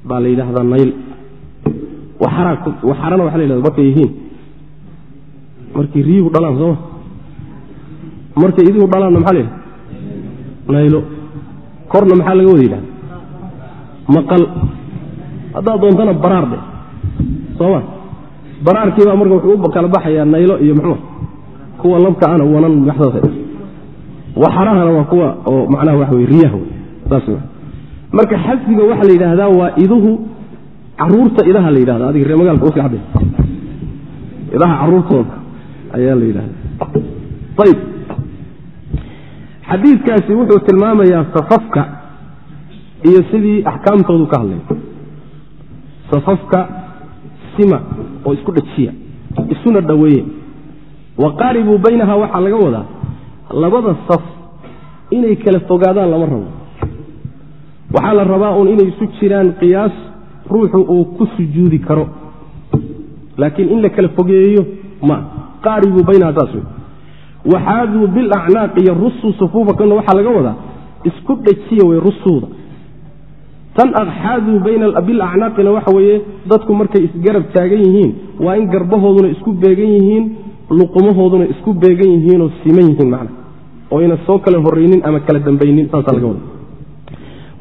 baa la yidhaahdaa nayl waxarana waxa la yidhahda markay yihiin. Markay riyuhu dhalaan sooma markay idihu dhalaanna maxaa la yidhahda naylo korna maxaa laga wada yidhahda maqal. Haddaad doontana baraar sooma baraarkii baa marka wuxuu u kala baxayaa naylo iyo muxuu kuwa labkaana wanan maxdada waxarahana waa kuwa oo macnaha waxa wey riyah saas marka xasbiga waxaa la yidhaahdaa waa iduhu carruurta idaha la yidhahda adiga ree magaalka usi cadday idaha caruurtooda ayaa la yidhahda ayb xadiidkaasi wuxuu tilmaamayaa safafka iyo sidii axkaamtoodu ka hadlay safafka sima oo isku dhajiya isuna dhoweeye. Wa qaaribuu baynaha waxaa laga wadaa labada saf inay kala fogaadaan lama rabo. Waxaa la rabaa uun inay isu jiraan qiyaas ruuxu uu ku sujuudi karo. Laakiin in la kala fogeeyo ma. Qaaribuu baynaha saas wey waxaaduu bilacnaaq iyo rusuu sufuufakana waxaa laga wadaa isku dhajiya wey rusuuda. Tan axaaduu bilacnaaqina waxa weeye dadku markay isgarab taagan yihiin waa in garbahooduna isku beegan yihiin luqumahooduna isku beegan yihiinoo siman yihiin macna. Oo ayna soo kala horaynin ama kala dambaynin saasaa laga wada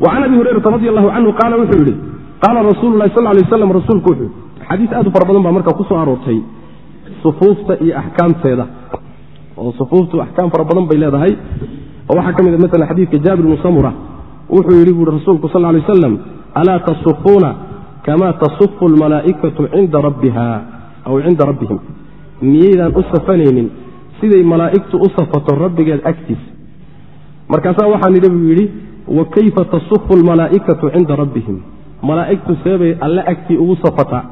wa can abi hurayrata radi allahu canhu qaala wuxuu yidhi qaala rasuulu lahi sal lay slam rasuulku wuxuu yidhi xadiis aad u fara badan baa marka ku aroortay sufuufta iyo axkaamteeda. Oo sufuuftu axkaam fara badan bay leedahay. Oo waxaa ka mid a maala xadiidka jaabir bnu samura wuxuu yidhi buui rasuulku sal lay slam alaa tasufuuna kama tasufu almalaa'ikatu cinda rabbiha aw cinda rabbihim miyaydaan u safanaynin? Siday malaa'igtu u safato rabbigeed agtiisa markaasaa waxaa buu yidhi wa kayfa tasufu almalaa'ikatu cinda rabbihim? Malaa'igtu seebay alle agtii ugu safataa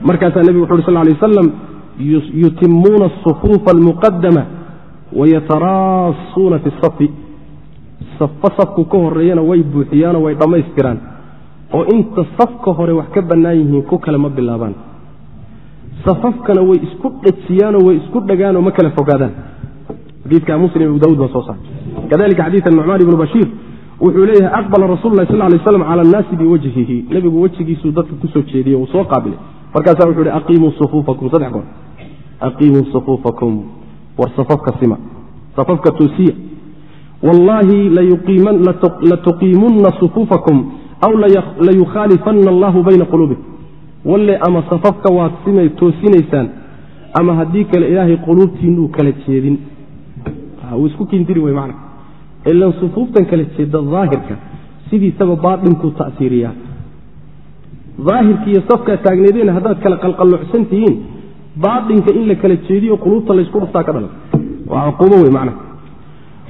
markaasaa nebigu wuxu uhi sal lay wasalam yutimuuna asufuufa almuqadama wayataraasuuna fi safi safo safku ka horeeyana way buuxiyaanoo way dhammaystiraan. Oo inta safka hore wax ka bannaan yihiin ku kale ma bilaabaan safafkana way isku dhajiyaanoo way isku dhagaanoo ma kala fogaadaan. Xadiidka muslim abu daud baa soo saaray. Kadalika xadiidka nucmaan ibnu bashiir wuxuu leeyahay aqbala rasulu lahi sal lay slam cala annaasi biwajhihi. Nebigu wejigiisuu dadka ku soo jeediyey uu soo qaabilay. Markaasaa wuxuu hi aqiimuu sufuufakum saddex goor. Aqiimuu sufuufakum war safafka sima. Safafka toosiya. Wallaahi latuqiimunna sufuufakum aw layukhaalifanna allahu bayna quluubikum walle ama safafka waad simay toosinaysaan ama haddii kale ilaahay quluubtiinuu kala jeedin. Wuu isku kindiri wey macna. Ilan sufuuftan kala jeeda daahirka sidiisaba baadhinkuu ta'siiriyaa. Daahirka iyo safkaa taagneedeen haddaad kala qalqallucsan tihiin baadhinka in la kala jeediyo quluubta laysku dhuftaa ka dhalan waa cuquubo wey macna.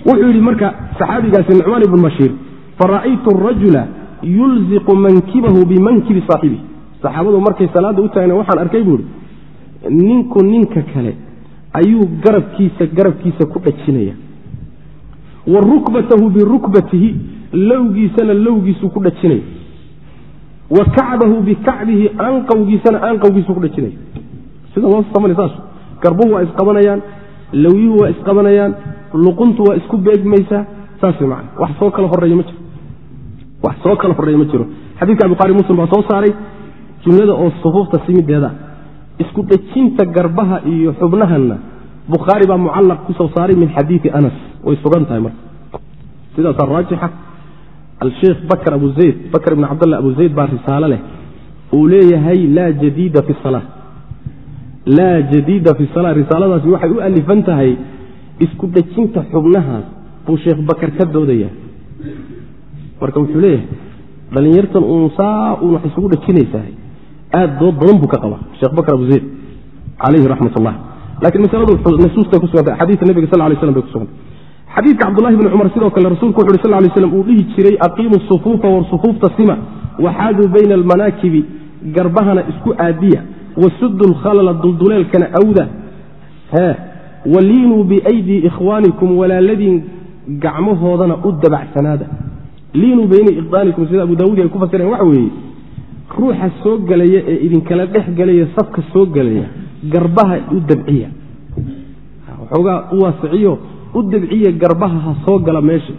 Wuxuu yidhi marka saxaabigaasi nucmaan ibnu bashiir fara'aytu arajula yulziqu mankibahu bimankibi saaxibihi saxaabadu markay salaadda u taagna waxaan arkay buu ihi ninku ninka kale ayuu garabkiisa garabkiisa ku dhajinaya. Wa rukbatahu birukbatihi lowgiisana lowgiisuu ku dhajinaya. Wa kacbahu bikacbihi anqawgiisana anqawgiisuu ku dhajinaya. Sida loo saas. Garbuhu waa isqabanayaan lowyuhu waa isqabanayaan luquntu waa isku beegmaysaa saas macana wax soo kala horreeya ma jiro. Wax soo kala horreeya ma jiro. Xadiidka bukhari muslim baa soo saaray jumlada oo sufuufta simideeda isku dhejinta garbaha iyo xubnahanna bukhaari baa mucallaq ku soo saaray min xadiidi anas. Way sugan tahay marka. Sidaasaa raajixa alsheikh bakr abu zayd bakr ibn cabdallah abu zayd baa risaalo leh. Uu leeyahay laa jadiida fi sala laa jadiida fi sala risaaladaasi waxay u alifan tahay isku dhejinta xubnahaas buu sheekh bakar ka doodaya. Marka wuxuu leeyahay dhallinyartan uun saa uun wax isugu dhejinaysaa aad dood badan buu ka qabaa sheekh bakr abu zayd calayhi raxmat ullah lakiin masaladu nasuusta ku suganta xadiidka nebiga sal lay slam bay ku suganta xadiidka cabdullahi bni cumar sidoo kale rasuulku wuxu uhi sal lay slam uu dhihi jiray aqiimu sufuufa war sufuufta sima waxaaduu bayna almanaakibi garbahana isku aadiya wasudu lkhalala dulduleelkana awda waliinuu biaydii ikhwaanikum walaaladiin gacmahoodana u dabacsanaada liinuu bayna ikhwaanikum sida abu daawuud ay ku fasireen waxa weeye ruuxa soo gelaya ee idinkala dhex gelaya safka soo gelaya garbaha u dabciya. Waxoogaa u waasiciyo u dabciya garbaha ha soo gala meesha.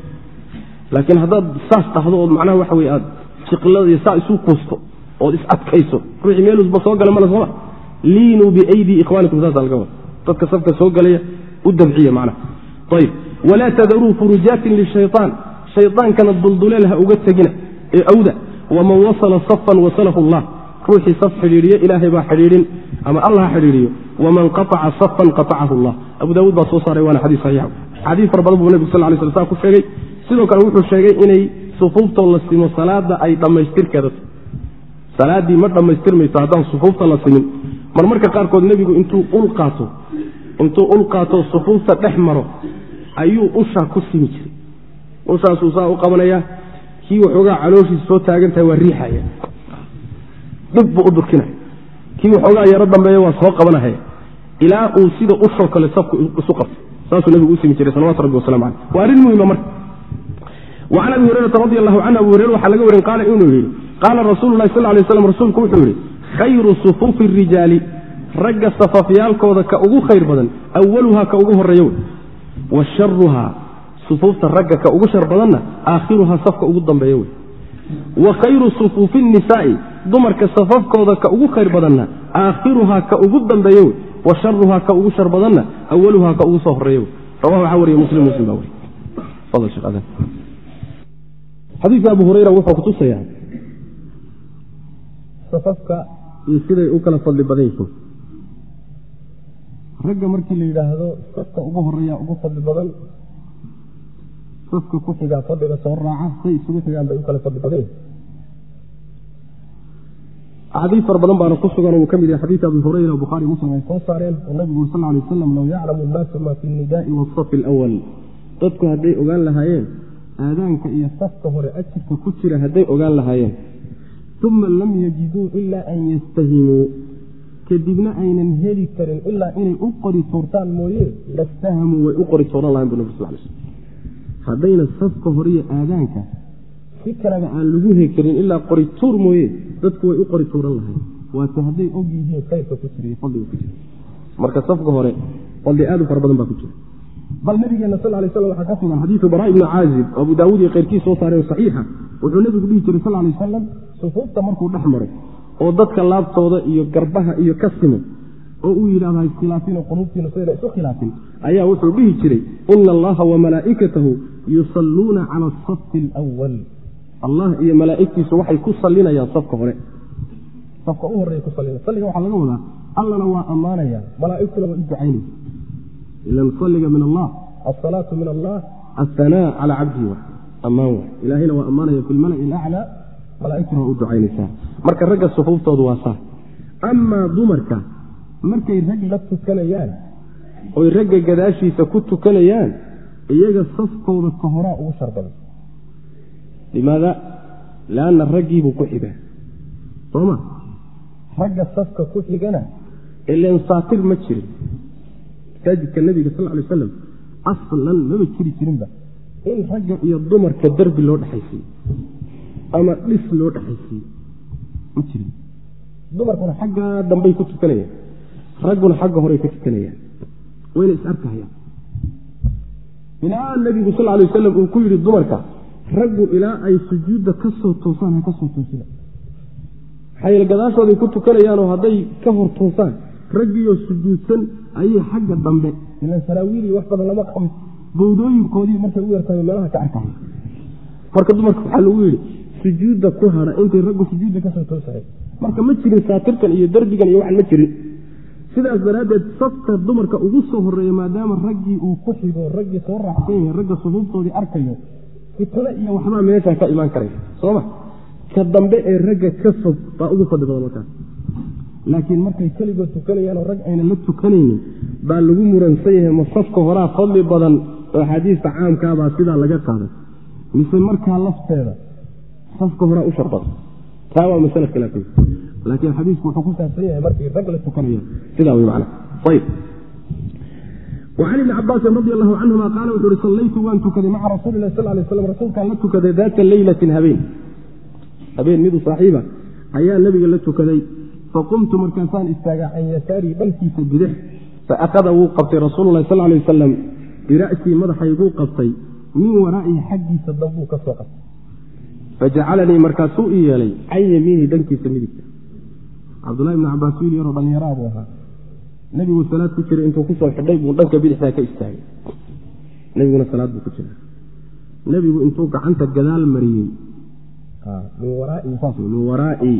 Laakiin haddaad saas dhahdo ood macnaha waxa weye aad jiqilada saa isu kuusto ood is adkayso ruuxii meelusba soo gala male sooma. Liinuu biaydii ikhwaanikum saasa laga wada dadka safka soo galaya u dabciya macnaha. Ayib walaa tadaruu furujaatin lishayaan shayaankana dulduleel ha uga tegina ee awda waman wasala safan wasalahu allah ruuxii saf xidhiidhiyo ilaahay baa xidhiidhin ama allah ha xidhiidhiyo waman qaaca safan qaacahu allah abu daawuud baa soo saaray waana xadiis saxiix xadiis fara badan buu nebigu sal lay sl saa ku sheegay sidoo kale wuxuu sheegay inay sufuuftoo la simo salaada ay dhammaystirkeeda salaaddii ma dhammaystirmayso haddaan sufuufta la simin marmarka qaarkood nebigu intuu ul qaato intuu ul qaato sufuufta dhex maro ayuu ushaa ku simi jiray ushaasuu saa u qabanaya kii waxoogaa calooshiisa soo taagan tahay waa riixaya. Dhib buu u durkinaya kii waxoogaa yaro dambeeya waa soo qabanahaya ilaa uu sida ushoo kale sabku isu qabto. Saasuu nabigu u jiray salawatu rabbi waslamu caleyh waa arrin muhima marka. Wacan abi hurayrata radi allahu canhu abu hureyre waxaa laga warin qaala inuu yidhi qaala rasuulu lahi sal lay slam rasuulku wuxuu yidhi khayru sufuufi rijaali ragga safafyaalkooda ka ugu khayr badan awaluhaa ka ugu horreeya wey wa sufuufta ragga ka ugu shar badanna aakhiruhaa safka ugu dambeeya wey. Wa khayru sufuufi nnisaa'i dumarka safafkooda ka ugu khayr badanna aakhiruhaa ka ugu dambeeya wey. Wa sharuhaa ka ugu shar badanna awaluhaa ka ugu soo horreeya wey. Rawahu waxaa wariye muslim muslim baa wariye xadiidka abu hureyra wuxuu kutusayaa safafka iyo siday u kala fadli badan yihiin. Ragga markii la yidhaahdo safka ugu horreeya ugu fadli badan safka ku xigaa fadhiga soo raaca say isugu xigaan bay u kala yihiin axaadiis fara badan baana ku sugan uu ka yahay xadiidka abi hureyra o bukhaari muslim ay soo saareen oo nabigu sal ly waslam low yaclamu nnaasu ma fi nnidaai wasafi alawal dadku hadday ogaan lahaayeen aadaanka iyo safka hore ajirka ku jira hadday ogaan lahaayeen. Uma lam yajiduu ilaa an yastahimuu kadibna aynan heli karin ilaa inay u qori tuurtaan mooye lastahamuu way u qori tuuran lahayn bu nabig sal l slm haddayna safka hore iyo aadaanka si kaleba aan lagu heli karin ilaa qori tuur mooye dadku way u qori tuuran lahayn waase hadday og yihiin khayrka ku jira iyo fadliga ku jira. Marka safka hore fadli aad u fara badan baa ku jira. Bal nabigeena sal lay slam waxaa ka sugan xadiidu bara ibni caazib abu daawuud iyo keyrkiis soo saareen saxiixa. Wuxuu nebigu dhihi jiray sal lay wasalam sufuufta markuu dhex maro oo dadka laabtooda iyo garbaha iyo ka simo oo uu yidhahdo haiskhilaafiin oo quluubtiina sayna isu khilaafin ayaa wuxuu dhihi jiray ina allaha wamalaa'ikatahu yusalluuna cala asafi alwal allah iyo malaa'igtiisu waxay ku sallinayaan safka hore. Safka u horreya ku sallinaya salliga waxaa laga wadaa allana waa ammaanaya malaa'igtuna waa u ducaynaysa ilan salliga min allah asalaatu min allah ahanaa cala cabdihi wa ammaan wa. Ilaahayna waa ammaanaya fi lmalai alaclaa malaaigtuna waa u ducaynaysaa marka ragga sufuuftoodu waa saa amaa dumarka markay rag la tukanayaan oy ragga gadaashiisa ku tukanayaan iyaga safkooda ka horaa ugu shar badan. Limaada lianna raggiibuu ku xigaa sooma ragga safka ku xigana ilen saatir ma jirin. Masaajidka nabiga sal lay aslam aslan maba jiri jirinba. In ragga iyo dumarka derbi loo dhexaysiiyo ama dhis loo dhexaysiiyo ma jirin. Dumarkuna xaggaa dambey ku tukanayaan ragguna xagga horey ku tukanayaan. Wayna is arkahayaan. Ilaa nabigu sal lay wasalam uu ku yidhi dumarka raggu ilaa ay sujuudda ka soo toosaan ha ka soo toosina maxaa yeele gadaashooday ku tukanayaanoo hadday ka hor toosaan raggiioo sujuudsan ayay xagga dambe ilan saraawiili wax badan lama qabin. Bowdooyinkoodii markay u yartahay meelaha ka arkahay marka dumarka waxaa lagu yidhi sujuudda ku hadha intay raggu sujuudda ka soo toosahay marka ma jirin saatirkan iyo derbigan iyo waxan ma jirin sidaas daraaddeed safka dumarka ugu soo horreeya maadaama raggii uu ku xigo raggii soo raacsan yahay ragga sufuuftoodii arkayo fitno iyo waxbaa meesha ka imaan karaya sooma ka dambe ee ragga ka fog baa ugu fadli badan markaas laakiin markay keligood tukanayaanoo rag ayna la tukanaynin baa lagu muransan yahay ma safka horaa fadli badan oo axaadiista caamkaabaa sidaa laga qaaday. Mise markaa lafteeda safka horaa u shar badan. Taa waa masale khilaafiya laakiin xadiisku wuxuu ku saabsan yahay markii rag la tukanaya sidaa wey macna ayib وcan ibni cabaasin radi allahu canhuma qaala wuxu uhi sallaytu waan tukaday maca rasuuli sal lay slam rasuulkaan la tukaday daata leylatin habeen habeen midu saaxiiba ayaa nebiga la tukaday faqumtu markaasaan istaagaa can yasaarii dhankiisa bidix faahada wuu qabtay rasuululahi sal lay wasalam bira'sii madaxayguu qabtay min waraa'ihi xaggiisa dambuu ka soo qabtay fajacalanii markaasuu i yeelay can yamiinihi dhankiisa midigta cabdulahi ibni cabaas wiil yaroo dhallinyaraa buu ahaa. Nebigu salaad ku jiray intuu ku soo xidhay buu dhanka bidixdaa ka istaagay. Nebiguna salaad buu ku jira nebigu intuu gacanta gadaal mariyey min waraa'i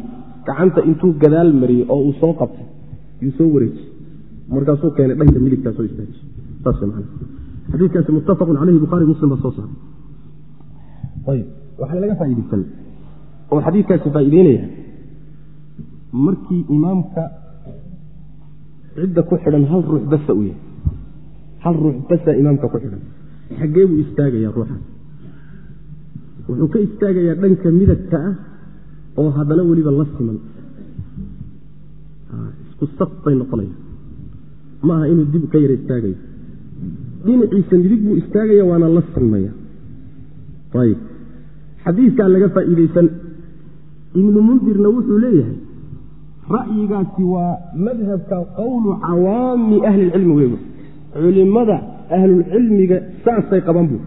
gacanta intuu gadaal mariyey oo uu soo qabtay yuu soo wareejiyey. Markaasuu keenay dhanka midigtaa soo istaajiy saas man xadiikaasi muttafaqun caleyhi buhaari muslim baa soo saaray ayb waxaa laga faa'idaysan oo xadiidkaasi faa'ideynaya markii imaamka cidda ku xidhan hal ruux basa u yahay. Hal ruux basa imaamka ku xidhan. Xaggee buu istaagayaa ruuxaas wuxuu ka istaagayaa dhanka midagka ah oo haddana weliba la siman. Isku saf bay noqonaya ma aha inuu dib ka yara istaagayo. Dhinaciisa midig buu istaagaya waana la sinmaya. Ayib. Xadiiskaa laga faa'iideysan ibnu mundirna wuxuu leeyahay ra'yigaasi waa madhabka qowlu cawaami ahlilcilmi weygu culimada ahlulcilmiga saasay qaban buu.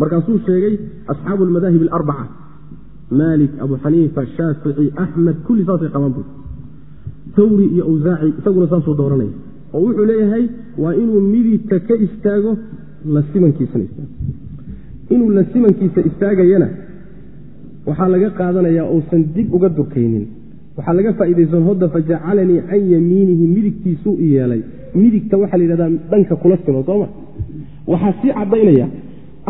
Markaasuu sheegay asxaabu almadaahib alarbaca maalik abu xaniifa shaafici axmed kulli saasay qaban buu. Tawri iyo awsaaci isaguna saasuu dooranaya. Oo wuxuu leeyahay waa inuu midigta ka istaago la simankiisana istaago. Inuu la simankiisa istaagayana waxaa laga qaadanayaa uusan dib uga durkaynin waxaa laga faaidaysan hodda fajacalanii can yamiinihi midigtiisuu i yeelay. Midigta waxaa la yidhahdaa dhanka kula simo sooma waxaa sii cadaynaya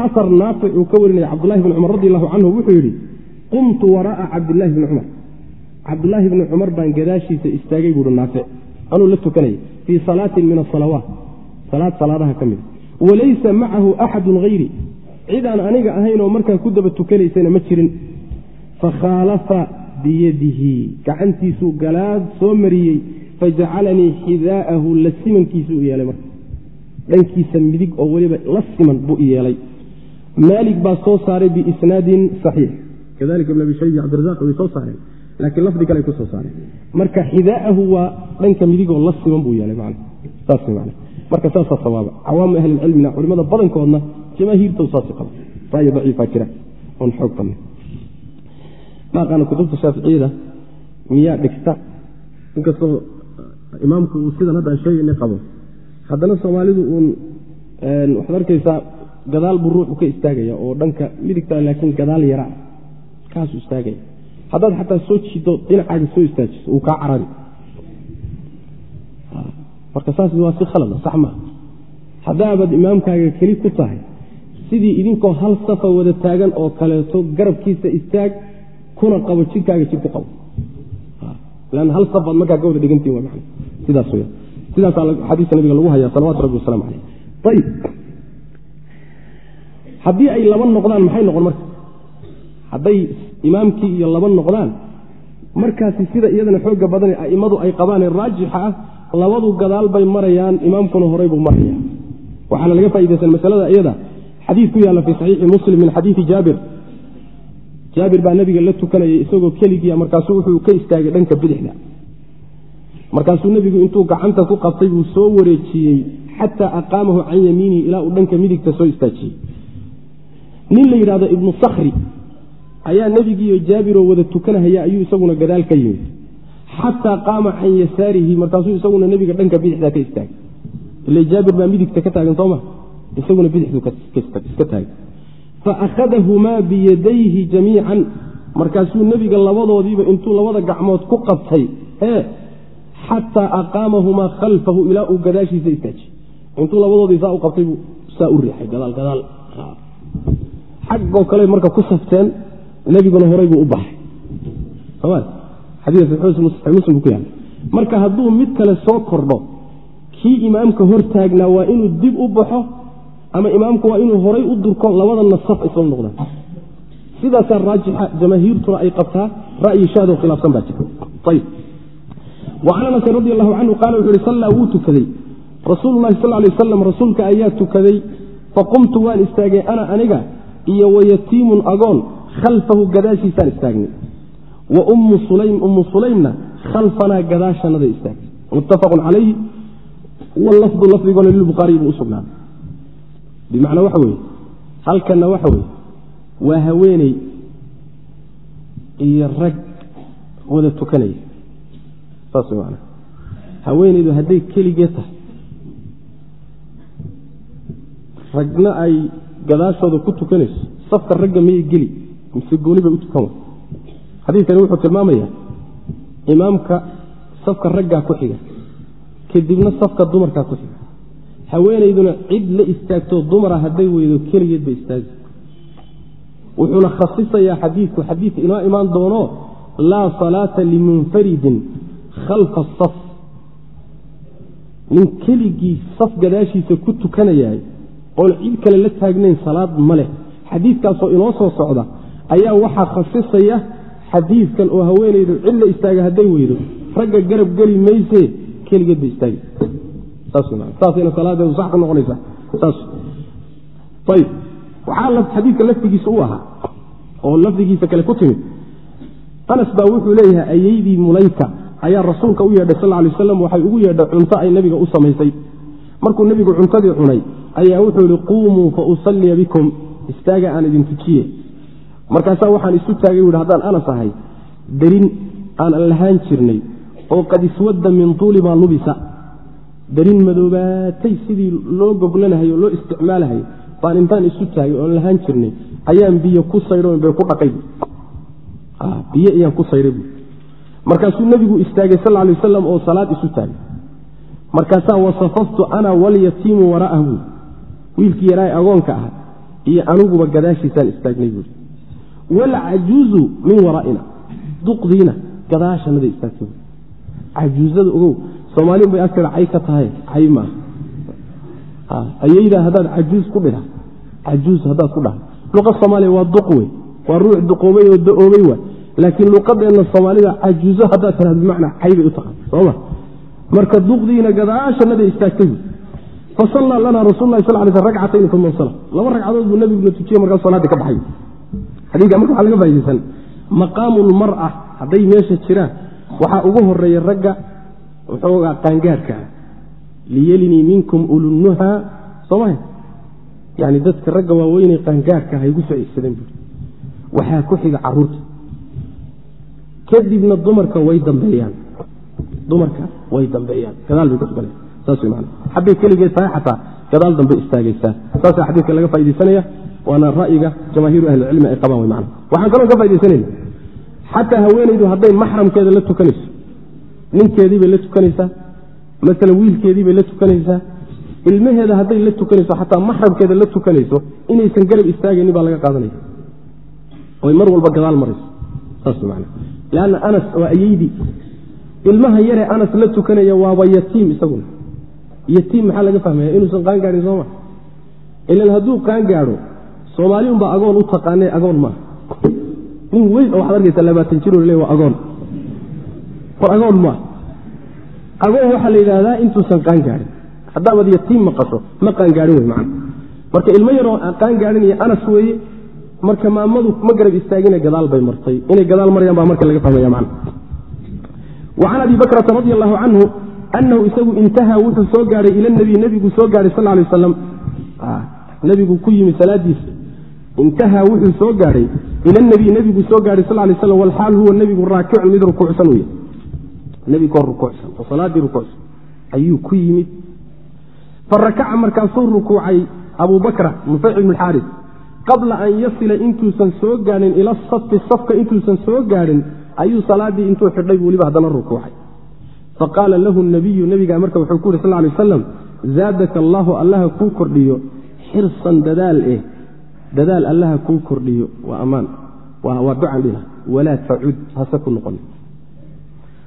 asar naafic uu ka warinaya cabdulahi bni cumar radi allahu canhu wuxuu yidhi qumtu wara'a cabdilaahi bni cumar. Cabdulaahi bni cumar baan gadaashiisa istaagay buuhi naafic. Anuu la tukanaya fii salaatin min asalawaat salaad salaadaha ka mida walaysa macahu axadun hayri cidaan aniga ahaynoo markaa ku daba tukanaysana ma jirin biyadihi. Gacantiisuu galaad soo mariyey fajacalanii xidaa'ahu la simankiisuu yeelay marka. Dhankiisa midig oo weliba la siman buu yeelay. Maalik baa soo saaray biisnaadin saxiix. Kadalika ibn abi shaybi cabdirazaq way soo saareen laakiin lafdi kale ay ku soo marka xidaa'ahu waa dhanka midigoo la siman buu yeelay man saas man marka saasaa sawaaba. Cawaamu ahlilcilmina culimada badankoodna jamaahiirto saasi qaba ra'yi daciifaa jira. Oon xoog badnay maaqaana kutubta shaaficiyada miyaa dhigta? Inkastoo imaamku uu sidan haddaan sheegaynay qabo. Haddana soomaalidu uun waxaad arkaysaa gadaal buu ruuxu ka istaagaya oo dhanka midigta laakiin gadaal yaraa. Kaasuu istaagaya. Haddaad xataa soo jido dhinacaaga soo istaajiso uu kaa carari marka saas waa si khalada sax maa haddaabaad imaamkaaga keli ku tahay sidii idinkoo hal safa wada taagan oo kaleeto garabkiisa istaag kuna qabo jirkaaga jirka qabo. Lan hal safaad markaa ka wada dhigantiin xadiiska nabiga lagu hayaa salawatu rabbi waslamu caleyh ayib haddii ay laba noqdaan maxay noqon marka? Hadday imaamkii iyo laba noqdaan markaasi sida iyadana xooga badane a'immadu ay qabaanee raajixa ah labadu gadaal bay marayaan imaamkuna horay buu maraya. Waxaana laga faa'idaysan masalada iyada. Xadiid ku yaalla fii saxiixi muslim min xadiidi jaabir jaabir baa nabiga la tukanayay isagoo keligiia markaasuu wuxuu ka istaagay dhanka bidixda. Markaasuu nebigu intuu gacanta ku qabtay buu soo wareejiyey xataa aqaamahu can yamiinihi ilaa uu dhanka midigta soo istaajiyey. Nin la yidhahdo ibnu sakri ayaa nebigiiyo jaabiroo wada tukanahaya ayuu isaguna gadaal ka yimid. Xataa qaama can yasaarihi markaasuu isaguna nebiga dhanka bidixda ka istaagay. Ila jaabir baa midigta ka taagan sooma isaguna bidixdu iska taagay faakhadahumaa biyadayhi jamiican markaasuu nebiga labadoodiiba intuu labada gacmood ku qabtay ee xataa aqaamahumaa khalfahu ilaa uu gadaashiisa istaajiy intuu labadoodii saa u qabtay buu saa u riixay gadaal gadaal xaggoo kale marka ku safteen nebiguna horay buu u baxay marka hadduu mid kale soo kordho kii imaamka hor taagnaa waa inuu dib u baxo ama imaamku waa inuu horay u durko labadana saf isla noqdaan. Sidaasaa raajixa jamaahiirtuna ay qabtaa ra'yi shaadoo khilaafsan baa jira. Ayb wacan anasin radi allahu canhu qaala wuxu uhi sallaa wuu tukaday. Rasuululahi sal lay waslam rasuulka ayaa tukaday faqumtu waan istaagay ana aniga iyo wayatiimun agoon khalfahu gadaashiisaan istaagnay. Wa ummu sulaym ummu sulaymna khalfanaa gadaashanada istaagtay. Muttafaqun calayhi. Walafdu lafdigona lilbukhaariy buu usugnaaday bimacnaa waxa weeye halkanna waxa weeye waa haweeney iyo rag wada tukanaya. Saas man haweeneydu hadday keligee tahay ragna ay gadaashooda ku tukanayso safka ragga miyay geli mise gooni bay u tukan xadiidkani wuxuu tilmaamayaa imaamka safka raggaa ku xiga kadibna safka dumarkaa ku xiga haweenayduna cid la istaagto dumara hadday weydo keligeed ba istaagi. Wuxuuna khasisayaa xadiidku xadiid inoo imaan doono laa salaata limunfaridin khalfa asaf nin keligii saf gadaashiisa ku tukanayahay oon cid kale la taagnayn salaad ma leh. Xadiidkaasoo inoo soo socda ayaa waxaa khasisaya xadiidkan oo haweenaydu cid la istaaga hadday weydo. Ragga garab geli maysee keligeed ba istaagi xadiidka lafdigiisa u ahaa oo lafdigiisa kale ku timid anas baa wuxuu leeyahay ayaydii mulayka? Ayaa rasuulka u yeedhay sal lay waslam waxay ugu yeedhay cunto ay nebiga u samaysay. Markuu nebigu cuntadii cunay ayaa wuxuu yihi quumuu fa usalliya bikum istaaga aan idin tujiye markaasaa waxaan isu taagay wuhi haddaan anas ahay darin aan lahaan jirnay oo qad iswadda min tuuli maa lubisa darin madoobaatay sidii loo goglanahay oo loo isticmaalahay baan intaan isu taagay oon lahaan jirnay ayaan biyo ku saydho bay ku dhaqay. Biyo ayaan ku sayday bu markaasuu nebigu istaagay sal lay wasalam oo salaad isu taagay. Markaasaa wasafaftu ana walyatiimu wara'ah buui wiilkii yaraa agoonka aha iyo aniguba gadaashiisaan istaagnay buui walcajuuzu min waraa'ina duqdiina gadaashanada istaagtay. Cajuuzada ogow soomaali bay agteeda cay ka tahay cay maaha ayaydaa haddaad cajuuz ku dhidha cajuuz haddaad ku dhaha luqa soomaaliya waa duq wey waa ruux duqoobay oo da'oobay waay. Laakiin luqadeenna soomaalida cajuuzo haddaad tiraad bimacnaa caybay u taqaan sooma marka duqdiina gadaashanada istaagtay bu fasallaa lanaa rasul lahi sal lay sl ragcatayn uma sala laba ragcadood buu nabiguna tujiyey markaas salaadii ka baxay. Xadiika marka waxaa laga faa'idaysan maqaamu lmar'a hadday meesha jiraan waxaa ugu horreeya ragga wuxuugaa qaangaarka ah liyelinii minkum ulunnuha sooma yani dadka ragga waaweynay qaangaarka ah ay gu soo igsadeen buui waxaa ku xiga carruurta. Kadibna dumarka way dambeeyaan. Dumarka way dambeeyaan. Gadaal bay kutukanaya saas man xabbay keligeed tahay xataa gadaal dambe istaagaysaa. Saasa xadiidka laga faa'idaysanaya waana ra'yiga jamaahiiru ahlicilmi ay qabaan man waxaan kaloo ka faidaysanayna xataa haweenaydu hadday maxramkeeda la tukanayso ninkeediibay la tukanaysaa. Masalan wiilkeediibay la tukanaysaa. Ilmaheeda hadday la tukanayso xataa maxramkeeda la tukanayso inaysan garab istaagaynin baa laga qaadanaya oy mar walba gadaal marayso. Saas man lanna anas waa ayeydii ilmaha yaree anas la tukanaya waaba yatiim isaguna. Yatiim maxaa laga fahmaya inuusan qaan gaadhin sooma ilan hadduu qaan gaadho soomaali unbaa agoon u taqaanee agoon maaha nin weyn oo waxaad arkaysa labaatan jiro le waa agoon war agoon maaha agoon waxaa la yidhaahdaa intuusan qaan gaadhin haddaabad yatiim maqasho ma qaan gaadhin wey macana marka ilmo yaroo qaan gaadhin iyo anas weeye marka maamadu ma garab istaagine gadaal bay martay. Inay gadaal marayaan baa marka laga fahmaya man wacan abi bakrata radi allahu canhu anahu isagu intahaa wuxuu soo gaadhay ila nabiy nebigu soo gaadhay sal lay waslam nebigu ku yimi salaadiisa. Intahaa wuxuu soo gaadhay ila nabiy nebigu soo gaadhay sal lay slam walxaal huwa nebigu raakicun mid rukuucsan u yahy nebigoo rukuucsan oo salaadii rukuucsan ayuu ku yimid. Farakaca markaasuu rukuucay abu bakra nufayc ibn xaaris qabla an yasila intuusan soo gaadhin ila safi safka intuusan soo gaadhin ayuu salaadii intuu xidhay buu weliba haddana rukuucay. Faqaala lahu nabiyu nebigaa marka wuxuu ku yuri sal lay waslam zaadaka allaahu allaha kuu kordhiyo. Xirsan dadaal eh dadaal allaha kuu kordhiyo. Waa ammaan waa ducan dhina walaa tacud hase ku noqon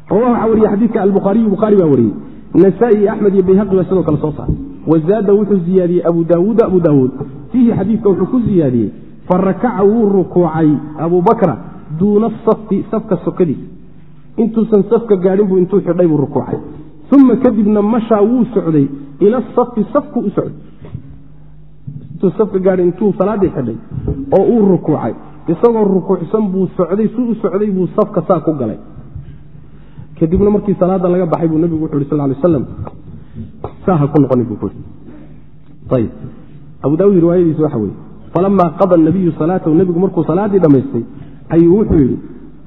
waxaa wariye xadiidka albuhaariyu bukhaari baa wariyey. Nasaa-i axmed iyo bayhaqi baa sidoo kale soo saaray. Wazaada wuxuu ziyaadiyey abu daawuuda abu daawuud fiihi xadiidka wuxuu ku ziyaadiyey farakaca wuu rukuucay abu bakra duuna safi safka sokadiisa intuusan safka gaadhin buu intuu xidhay buu rukuucay. Uma kadibna mashaa wuu socday ila safi safku u socday. Intuu safka gaadhin intuu salaadii xidhay oo uu rukuucay. Isagoo rukuucsan buu socday su u socday buu safka saa ku galay kadibna markii salaada laga baxay buu nebigu wuxu yhi sal lay aslam saa ha ku noqonin buu ku yidhi. Ayib abu daawud riwaayadiisi waxa weeye falamaa qada nabiyu salaatahu nebigu markuu salaaddii dhammaystay ayuu wuxuu yidhi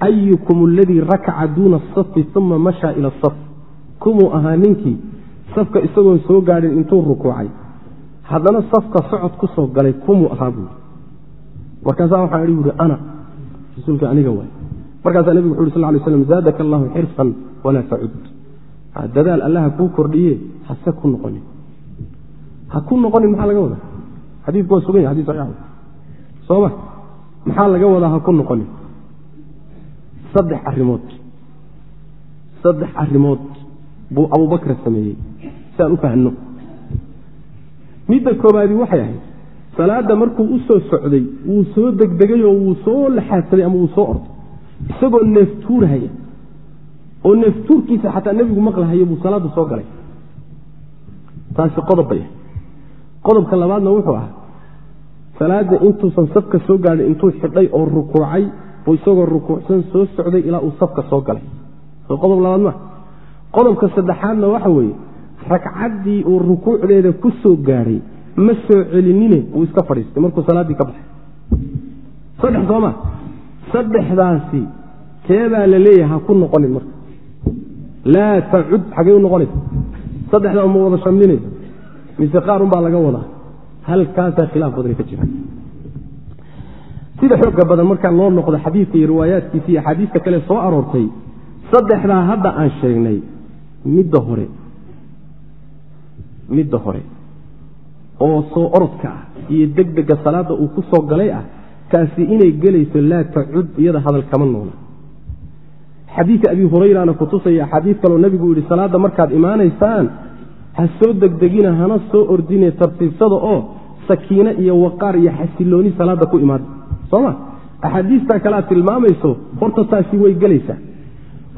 ayukum aladii rakaca duuna asafi uma mashaa ila asaf kumuu ahaa ninkii safka isagoon soo gaadhin intuu rukuucay. Haddana safka socod ku soo galay kumuu ahaa buui markaasaa waxaan idhi buui ana rasuulka aniga waay markaasaa nebigu wuxu uri sal lay slam zaadaka allahu xirsan walaa tacud dadaal allaha kuu kordhiye hase ku noqonin ha ku noqonin maxaa laga wadaa? Xadiidku waa sugan yahy xadis saxiix sooma maxaa laga wadaa ha ku noqonin saddex arrimood. Saddex arrimood buu abubakr sameeyey si aan u fahno midda koobaadi waxay ahayd salaadda markuu u soo socday wuu soo degdegayoo wuu soo laxaadsaday ama wuu soo orday isagoo neeftuurhaya oo neeftuurkiisa xataa nebigu maqlahayo buu salaadda soo galay. Taasi qodob bay ahay qodobka labaadna wuxuu ahaa salaadda intuusan safka soo gaadhin intuu xidhay oo rukuucay buu isagoo rukuucsan soo socday ilaa uu safka soo galay. Soo qodob labaad maa qodobka saddexaadna waxa weeye ragcaddii uu rukuucdeeda ku soo gaadhay ma soo celinine wuu iska fadhiistay. Markuu salaaddii ka baxay. Saddex sooma saddexdaasi keebaa la leeyahay ha ku noqonin marka. Laa tacud xagey u noqonaysa. Saddexdaa ma wada shamlinaysa mise qaarun baa laga wadaa. Halkaasaa khilaaf badani ka jira. Sida xooga badan markaa loo noqdo xadiidka iyo riwaayaadkiisa iyo axaadiista kale soo aroortay saddexdaa hadda aan sheegnay midda hore. Midda hore. Oo soo orodka ah iyo degdega salaadda uu ku soo galay ah taasi inay gelayso laa tacud iyada hadal kama noona xadiidka abi hurayrana kutusaya axaadiis kaloo nebigu yidhi salaadda markaad imaanaysaan ha soo degdegina hana soo ordine tartiibsada oo sakiine iyo waqaar iyo xasilooni salaadda ku imaada sooma axaadiistaa kale tilmaamayso horta taasi way gelaysaa.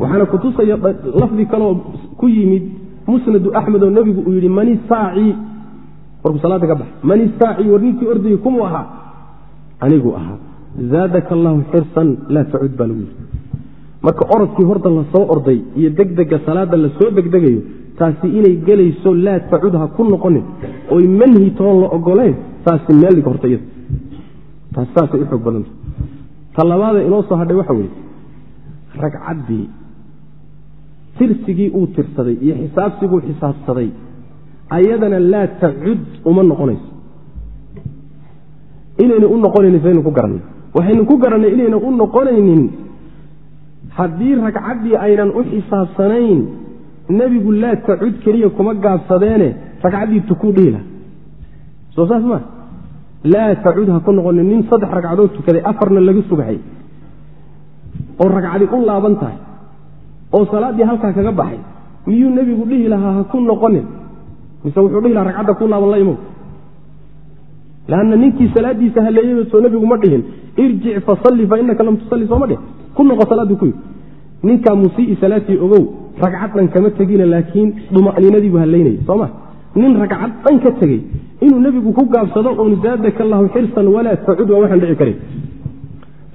Waxaana kutusaya lafdi kaleoo ku yimid musnadu axmed oo nebigu uu yidhi mani saaci. Markuu salaada ka baxa mani saaci war ninkii ordayay kumuu ahaa anigu ahaa zaadaka allahu xirsan laa tacud baa lagu yidhi. Marka orodkii horta la soo orday iyo degdega salaada la soo degdegayo taasi inay gelayso laa tacud ha ku noqonin. Oy manhi toon la ogoleen taasi meeldhig horta iyada. Taas saasay u xoog badanta. Ta labaada inoo soo hadhay waxa weeye ragcaddii tirsigii uu tirsaday iyo xisaabsiguu xisaabsaday ayadana laa tacud uma noqonayso inayna u noqonaynin saynu ku garannay waxaynu ku garannay inayna u noqonaynin. Haddii ragcaddii aynan u xisaabsanayn nebigu laa tacud keliya kuma gaabsadeene ragcaddii tukuu dhihi soo saas maa laa tacud ha ku noqonin nin saddex ragcadood tukaday afarna laga sugaxay oo ragcadi u laaban tahay oo salaaddii halkaa kaga baxay miyuu nebigu dhihi lahaa ha ku noqonin? Mise wuxuu dhihi lahaa ragcadda ku laaban la imow lanna ninkii salaadiisa haleeyey soo nebigu ma dhihin irjic fasalli fa inaka lam tusalli sooma dhihin ku noqo salaaddii ku yidhi ninkaa musii'i salaatii ogow ragcad dhan kama tegina laakiin duma'niinadiibu halaynaya sooma nin ragcad dhan ka tegey inuu nebigu ku gaabsado uun zaadaka allahu xirsan walaa tacud waa waxaan dhici karin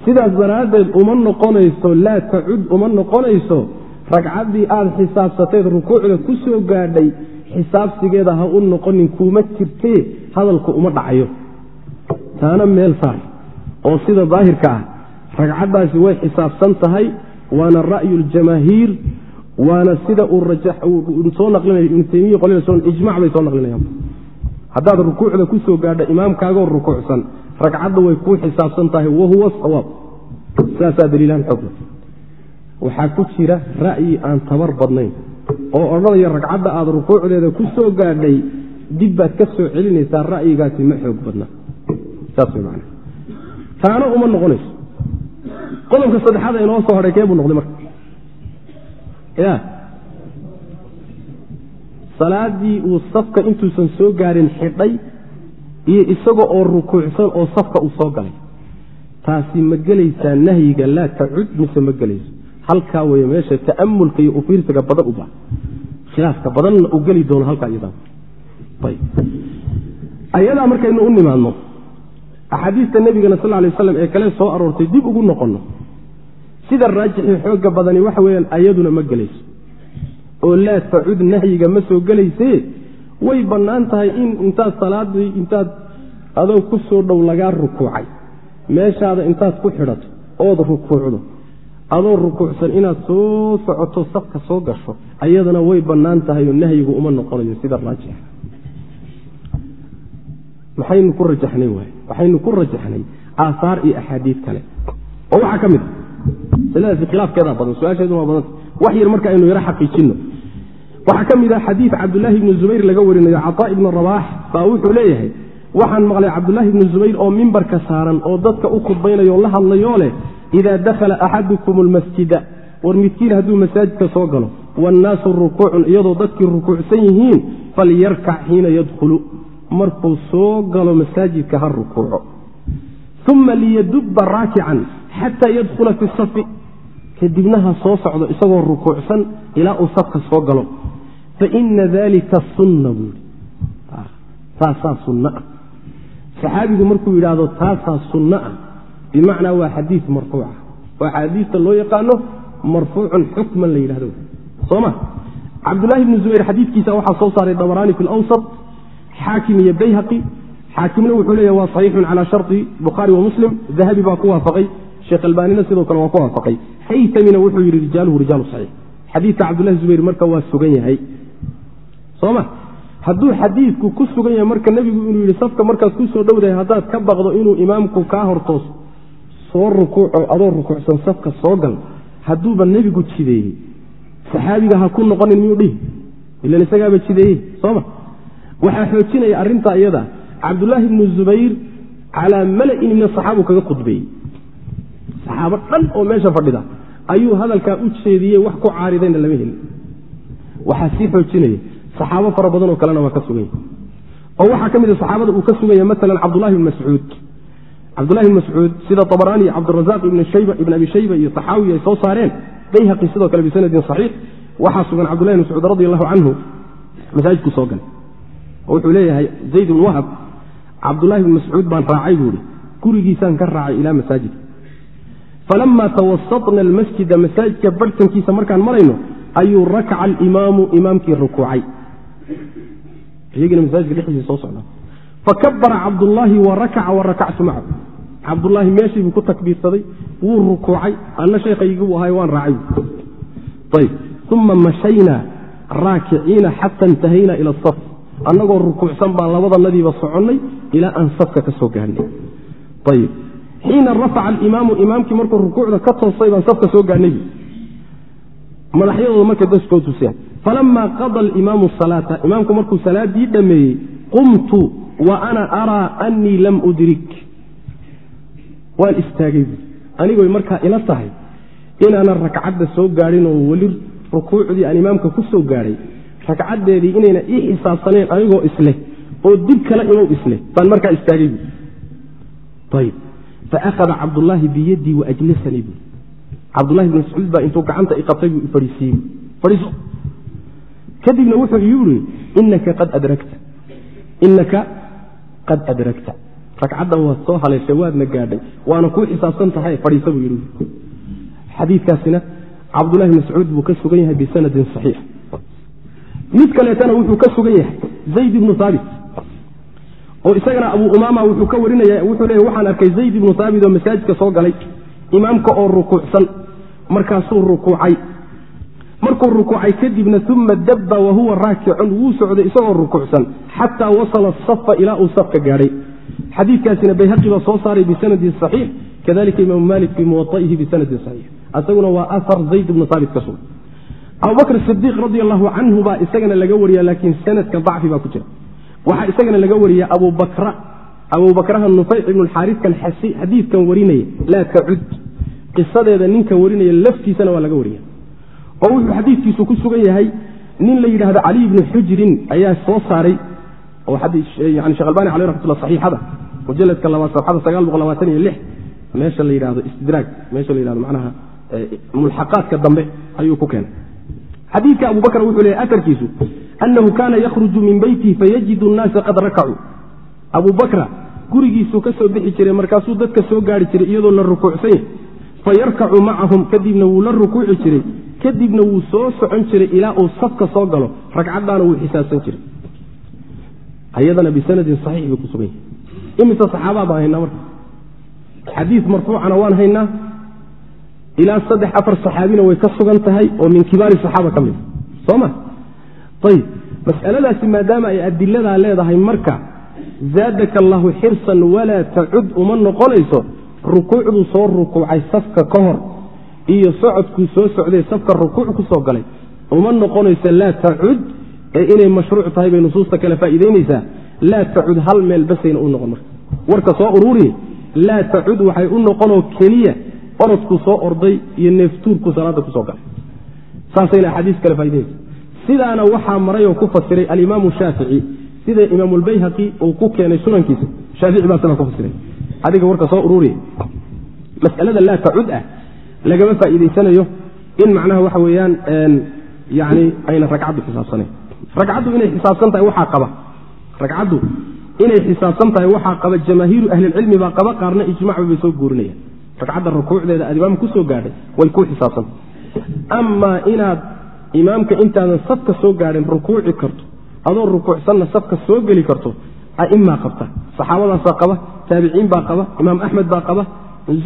sidaas daraaddeed uma noqonayso laa tacud uma noqonayso ragcaddii aada xisaabsateed rukuucda ku soo gaadhay xisaabsigeeda ha u noqonin kuuma jirtee hadalku uma dhacayo taana meel saar oo sida daahirka ah ragcaddaasi way xisaabsan tahay waana ra'yu ljamaahiir waana sida uu soo naqlinayo ibnu taymiya qolada ijmac bay soo naqlinayaan. Haddaad rukuucda ku soo gaadha imaamkaagoo rukuucsan ragcadda way kuu xisaabsan tahay wahuwa sawaab. Saasaa daliilaan xoogla waxaa ku jira ra'yi aan tabar badnayn oo odhanaya ragcadda aada rukuucdeeda ku soo gaadhay dib baad ka soo celinaysaa ra'yigaasi ma xoog badna taana uma noqonayso. Qodobka saddexaad inoo soo hadhay kee buu noqday marka? Ya. Salaaddii uu safka intuusan soo gaarin xidhay iyo isaga oo rukuucsan oo safka uu soo galay. Taasi ma gelaysaa nahyiga laa tacud mise ma gelayso. Halkaa wey meesha ta'amulka iyo ufiirsiga badan u baa khilaafka badanna uu geli doono halkaa iyada ayadaa markaynu u nimaadno axaadiista nebigana sal lay waslam ee kale soo aroortay dib ugu noqonno. Sida raajixii xooga badani waxa weeyaan ayaduna ma gelayso. Oo laa tacud nahyiga ma soo gelaysee? Way bannaan tahay in intaad salaadii intaad adoo ku soo dhow lagaa rukuucay. Meeshaada intaad ku xidhato ood rukuucdo. Adoo rukuucsan inaad soo socoto safka soo gasho ayadana way bannaan tahay oo nahyigu uma noqonayo sida raajixa maxaynu ku rajaxnay waay waxaynu ku rajaxnay aahaar iyo axaadiid kale. oo waxaa ka mid a masaladaasi khilaafkeedaa badan su'aasheeduna waa badanta wax yar marka aynu yaro xaqiijinno. Waxaa ka mid ah xadiid cabdulaahi ibni zubayr laga warinayo cataa ibni rabaax baa wuxuu leeyahay waxaan maqlay cabdulaahi ibni zubayr oo mimbarka saaran oo dadka u khudbaynayo la hadlayoo leh idaa dakhala axadukum almasjida. War midkiin hadduu masaajidka soo galo waannaasu rukuucun iyadoo dadkii rukuucsan yihiin falyarkac xiina yadkhulu markuu soo galo masaajidka ha rukuuco. Uma liyadubba raakican xataa yadkhula fi safi. Kadibna ha soo socdo isagoo rukuucsan ilaa uu safka soo galo. Faina dalika sunna buui taasaa sunno ah. Saxaabigu markuu yidhaahdo taasaa sunno ah bimacnaa waa xadiid marfuuca waa xadiista loo yaqaano marfuucun xukman la yidhahdo soma cabdulahi bni zubayr xadiidkiisa waxaa soo saaray dabaraani fi lawsat xaakim iyo bayhaqi. Xaakimna wuxuu leeyahy waa saxiixun calaa sharti bukhaari wa muslim. Dahabi baa ku waafaqay. Sheekh albaanina sidoo kale waa ku waafaqay. Haytamina wuxuu yidhi rijaaluhu rijaalu saxiix. Xadiidka cabdullahi zubayr marka waa sugan yahay. Soma hadduu xadiidku ku sugan yahay marka nebigu inuu yidhi safka markaad ku dhowdahay haddaad ka baqdo inuu imaamku kaa hortoos soo rukuuco adoo rukuucsan safka soo gal hadduuba nebigu jideeyey. Saxaabiga ha ku noqonin miyuu dhihi? Ilan isagaaba jideeyey. Sooma waxaa xoojinaya arrintaa iyada. Cabdulaahi bnu zubayr calaa mala'in min asaxaabu kaga khudbeeyey saxaabo dhan oo meesha fadhida ayuu hadalkaa u jeediyey wax ku caaridayna lama helin. Waxaa sii xoojinaya. Saxaabo fara badan oo kalena waa ka sugan yahy oo waxaa ka mid a saxaabada uu ka sugan yahay maalan cabdulahi bn mascuud. Cabdulahi bn mascuud sida abaraani iyo cabdirazaaq ibn abi shayba iyo taxaawi ay soo saareen. Bayhaqi sidoo kale bisanadin saxiix. Waxaa sugan cabdullahi bn mascuud radi allahu canhu masaajidku soo galay wuxuu leeyahay zayd bn wahab cabdulahi bn mascuud baan raacay buu ihi gurigiisaan ka raacay ilaa masaajidka falama tawasatna almasjida masaajidka barhtankiisa markaan marayno ayuu rakaca alimaamu imaamkii rukuucay. Iyagina masaajidka dhexdiisa soo socda. Fakabara cabdullaahi wa rakaca wa rakactu macahu. Cabdullaahi meeshii buu ku takbiirsaday wuu rukuucay anna sheekhaygii buu ahay waan raacay ayb uma mashaynaa raakiciina xata intahaynaa ila asaf annagoo rukuucsan baan labadanadiiba soconnay ilaa aan safka ka soo gaarhnay ayb xiina rafaca alimaamu imaamkii markuu rukuucda ka toosay baan safka soo gaarhnay madaxyadooda marka daskoo tuseen. Falamaa qada alimaamu salaata imaamku markuu salaadii dhammeeyey qumtu wa ana araa annii lam udrik. Waan istaagay. Buui anigoy markaa ila tahay inaanan ragcadda soo gaadhin oo weli rukuucdii aan imaamka ku soo gaadhay ragcaddeedii inayna ii xisaabsaneen anigoo isleh oo dib kala imow isleh baan markaa istaagay buui ayb faakhada cabdullaahi biyadii waajlasanii buui cabdullahi bn mascuud baa intuu gacanta iqabtay buu ifadhiisiiyey fadhiiso kadibna wuxuu iri inaka qad adragta inaka qad adragta ragcaddan waad soo haleeshay waadna gaadhay. Waana kuu xisaabsan tahay fadhiisa buu yidhi. Xadiikaasina cabdulahi mascuud buu ka sugan yahay bisanadin saxiix mid kaleetana wuxuu ka sugan yahay zayd ibnu haabit oo isagana abu umaama wuxuu ka warinaya wuxuu leeya waxaan arkay zayd ibnu haabit oo masaajidka soo galay imaamka oo rukuucsan. Markaasuu rukuucay. Markuu rukuucay kadibna uma dabba wahuwa raakicun. Wuu socday isagoo rukuucsan xataa wasala asafa ilaa uu safka gaadhay. Xadiikaasina bayhaqi baa soo saaray bisanadin saxiix. Kadalika imaamu malik fi muwaaihi bisanadin saxiix. Isaguna waa ahar zayd ibnu haabit ka sugan abubakr sidiiq radi allahu canhu baa isagana laga wariya laakiin sanadka dacfi baa ku jira. Waxaa isagana laga wariya abubakra abubakraha nufayc ibnu xaarikan xadiidkan warinaya laa tacud qisadeeda ninkan warinaya laftiisana waa laga wariya oo wuxuu xadiidkiisu ku sugan yahay nin la yidhaahdo cali ibni xujrin ayaa soo saaray oo shekh albani aleh raxmatullah saxiixada mujaladka labaad sabxada sagaal boqol labaatan iyo lix. Meesha la yidhahdo istidraag meesha la yidhahdo macnaha mulxaqaadka dambe ayuu ku keenay xadiidka abu bakr wuxuu leeyahy aarkiisu anahu kana yakhruju min beytihi fayajidu nnaasa qad rakacuu abu bakra gurigiisuu ka soo bixi jiray markaasuu dadka soo gaari jiray iyadoo la rukuucsan yahy fayarkacu macahum kadibna wuu la rukuuci jiray kadibna wuu soo socon jiray ilaa uu safka soo galo ragcaddaana wuu xisaabsan jiray. Ayadana bisanadin saxiix bay ku sugan yahay imise saxaabaa baan haynaa marka? Xadiid marfuucana waan haynaa ilaa saddex afar saxaabina way ka sugan tahay oo min kibaari saxaaba ka mid. Soo ma? Ayib mas'aladaasi maadaama ay adiladaa leedahay marka zaadaka allahu xirsan walaa tacud uma noqonayso rukuucduu soo rukuucay safka ka hor iyo socodkuu soo socday safka rukuuc ku soo galay. Uma noqonaysa laa tacud ee inay mashruuc tahay bay nusuusta kale faa'iidaynaysaa. Laa tacud hal meel basayna u noqon marka. Warka soo uruuriye laa tacud waxay u noqonoo keliya orodku soo orday iyo neeftuurku salaada ku soo galay. Saasayna axaadiis kale faa'idaynaysa sidaana waxaa maray oo ku fasiray alimaamu shaafici sida imaamulbayhaqi uu ku keenay sunankiisa. Shaafici baa sidaa ku fasiray. Adiga warka soo uruuriye masalada laa tacud ah lagama faa'iidaysanayo in macnaha waxa weeyaan yani ayna ragcaddu xisaabsanayn. Ragcaddu inay xisaabsan tahay waxaa qaba. Ragcaddu inay xisaabsan tahay waxaa qaba jamaahiiru ahlilcilmi baa qaba qaarna ijmacba bay soo guurinayaan ragcadda rukuucdeeda aad imaamka ku soo gaadhay way ku xisaabsantah amaa inaad imaamka intaadan safka soo gaadhin rukuuci karto adoo rukuucsanna safka soo geli karto a'imaa qabta. Saxaabadaasaa qaba taabiciin baa qaba imaam axmed baa qaba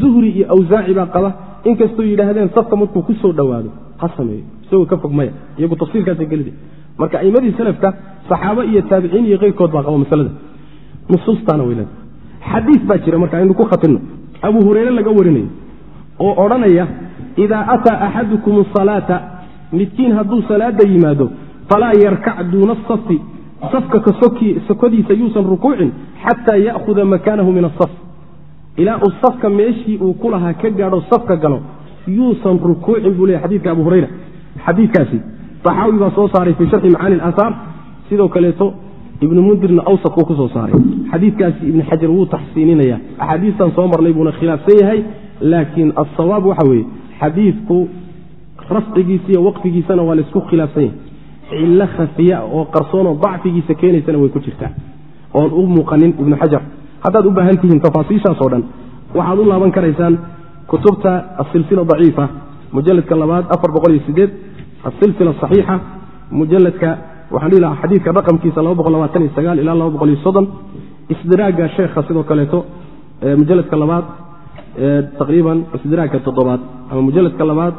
zuhri iyo awsaaci baa qaba. Inkastoo yidhaahdeen safka markuu ku soo dhowaado ha sameeyo. Isagoo ka fog maya iyagu tafsiirkaasa gelida marka aimadii salafka saxaabo iyo taabiciin iyo keyrkood baa qaba masalada. Nusuustaana way leedahay xadiis baa jira marka aynu ku khatinno abu hureyre laga warinayo oo odhanaya idaa ataa axadukum asalaata midkiin hadduu salaada yimaado falaa yarkac duuna asafi safka sokodiisa yuusan rukuucin xataa ya'huda makaanahu min asaf ilaa uu safka meeshii uu ku lahaa ka gaadho safka galo yuusan rukuucin buu leeya xadidka abu hurayra. Xadiidkaasi taxaawi baa soo saaray fii sharxi macaani alaahaar sidoo kaleeto ibnu mundirna awsat wuu ku soo saaray. Xadiidkaasi ibni xajar wuu taxsiininaya axaadiistan soo marnay buuna khilaafsan yahay laakiin asawaab waxa weeye xadiidku rafcigiisa iyo waqfigiisana waa laysku khilaafsan yahay. Cillo khafiya oo qarsoonoo dacfigiisa keenaysana way ku jirtaa. Oon u muuqanin ibnu xajar. Haddaad u baahan tihiin tafaasiishaasoo dhan waxaad u laaban karaysaan kutubta asilsila daciifa mujaladka labaad afar boqol iyo sideed asilsila saxiixa mujaladka waxaan dhihi lahaa xadiidka raqamkiisa ilaa isdiraaga sheekha sidoo kaleeto mujaladka labaad taqriiban isdiraagka toddobaad ama mujaladka labaad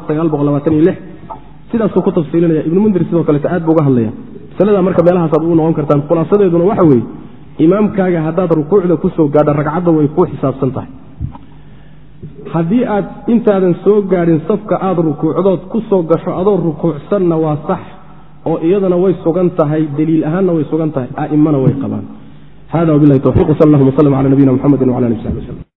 sidaasuu ku tafsiilinaya ibnu mundir sidoo kaleeto aad buu uga hadlaya masalada marka meelahaasaad ugu noqon kartaan khulaasadeeduna waxa weeye imaamkaaga haddaad rukuucda ku soo gaadha ragcadda way ku xisaabsan tahay. Haddii aad intaadan soo gaadhin safka aada rukuucdood ku soo gasho adoo rukuucsanna waa sax oo iyadana way sugan tahay daliil ahaanna way sugan tahay a'immana way qabaan. Hada wabilahi towfiq sal allahuma slm cala nabiyina mxamedi wala ali sabi wslm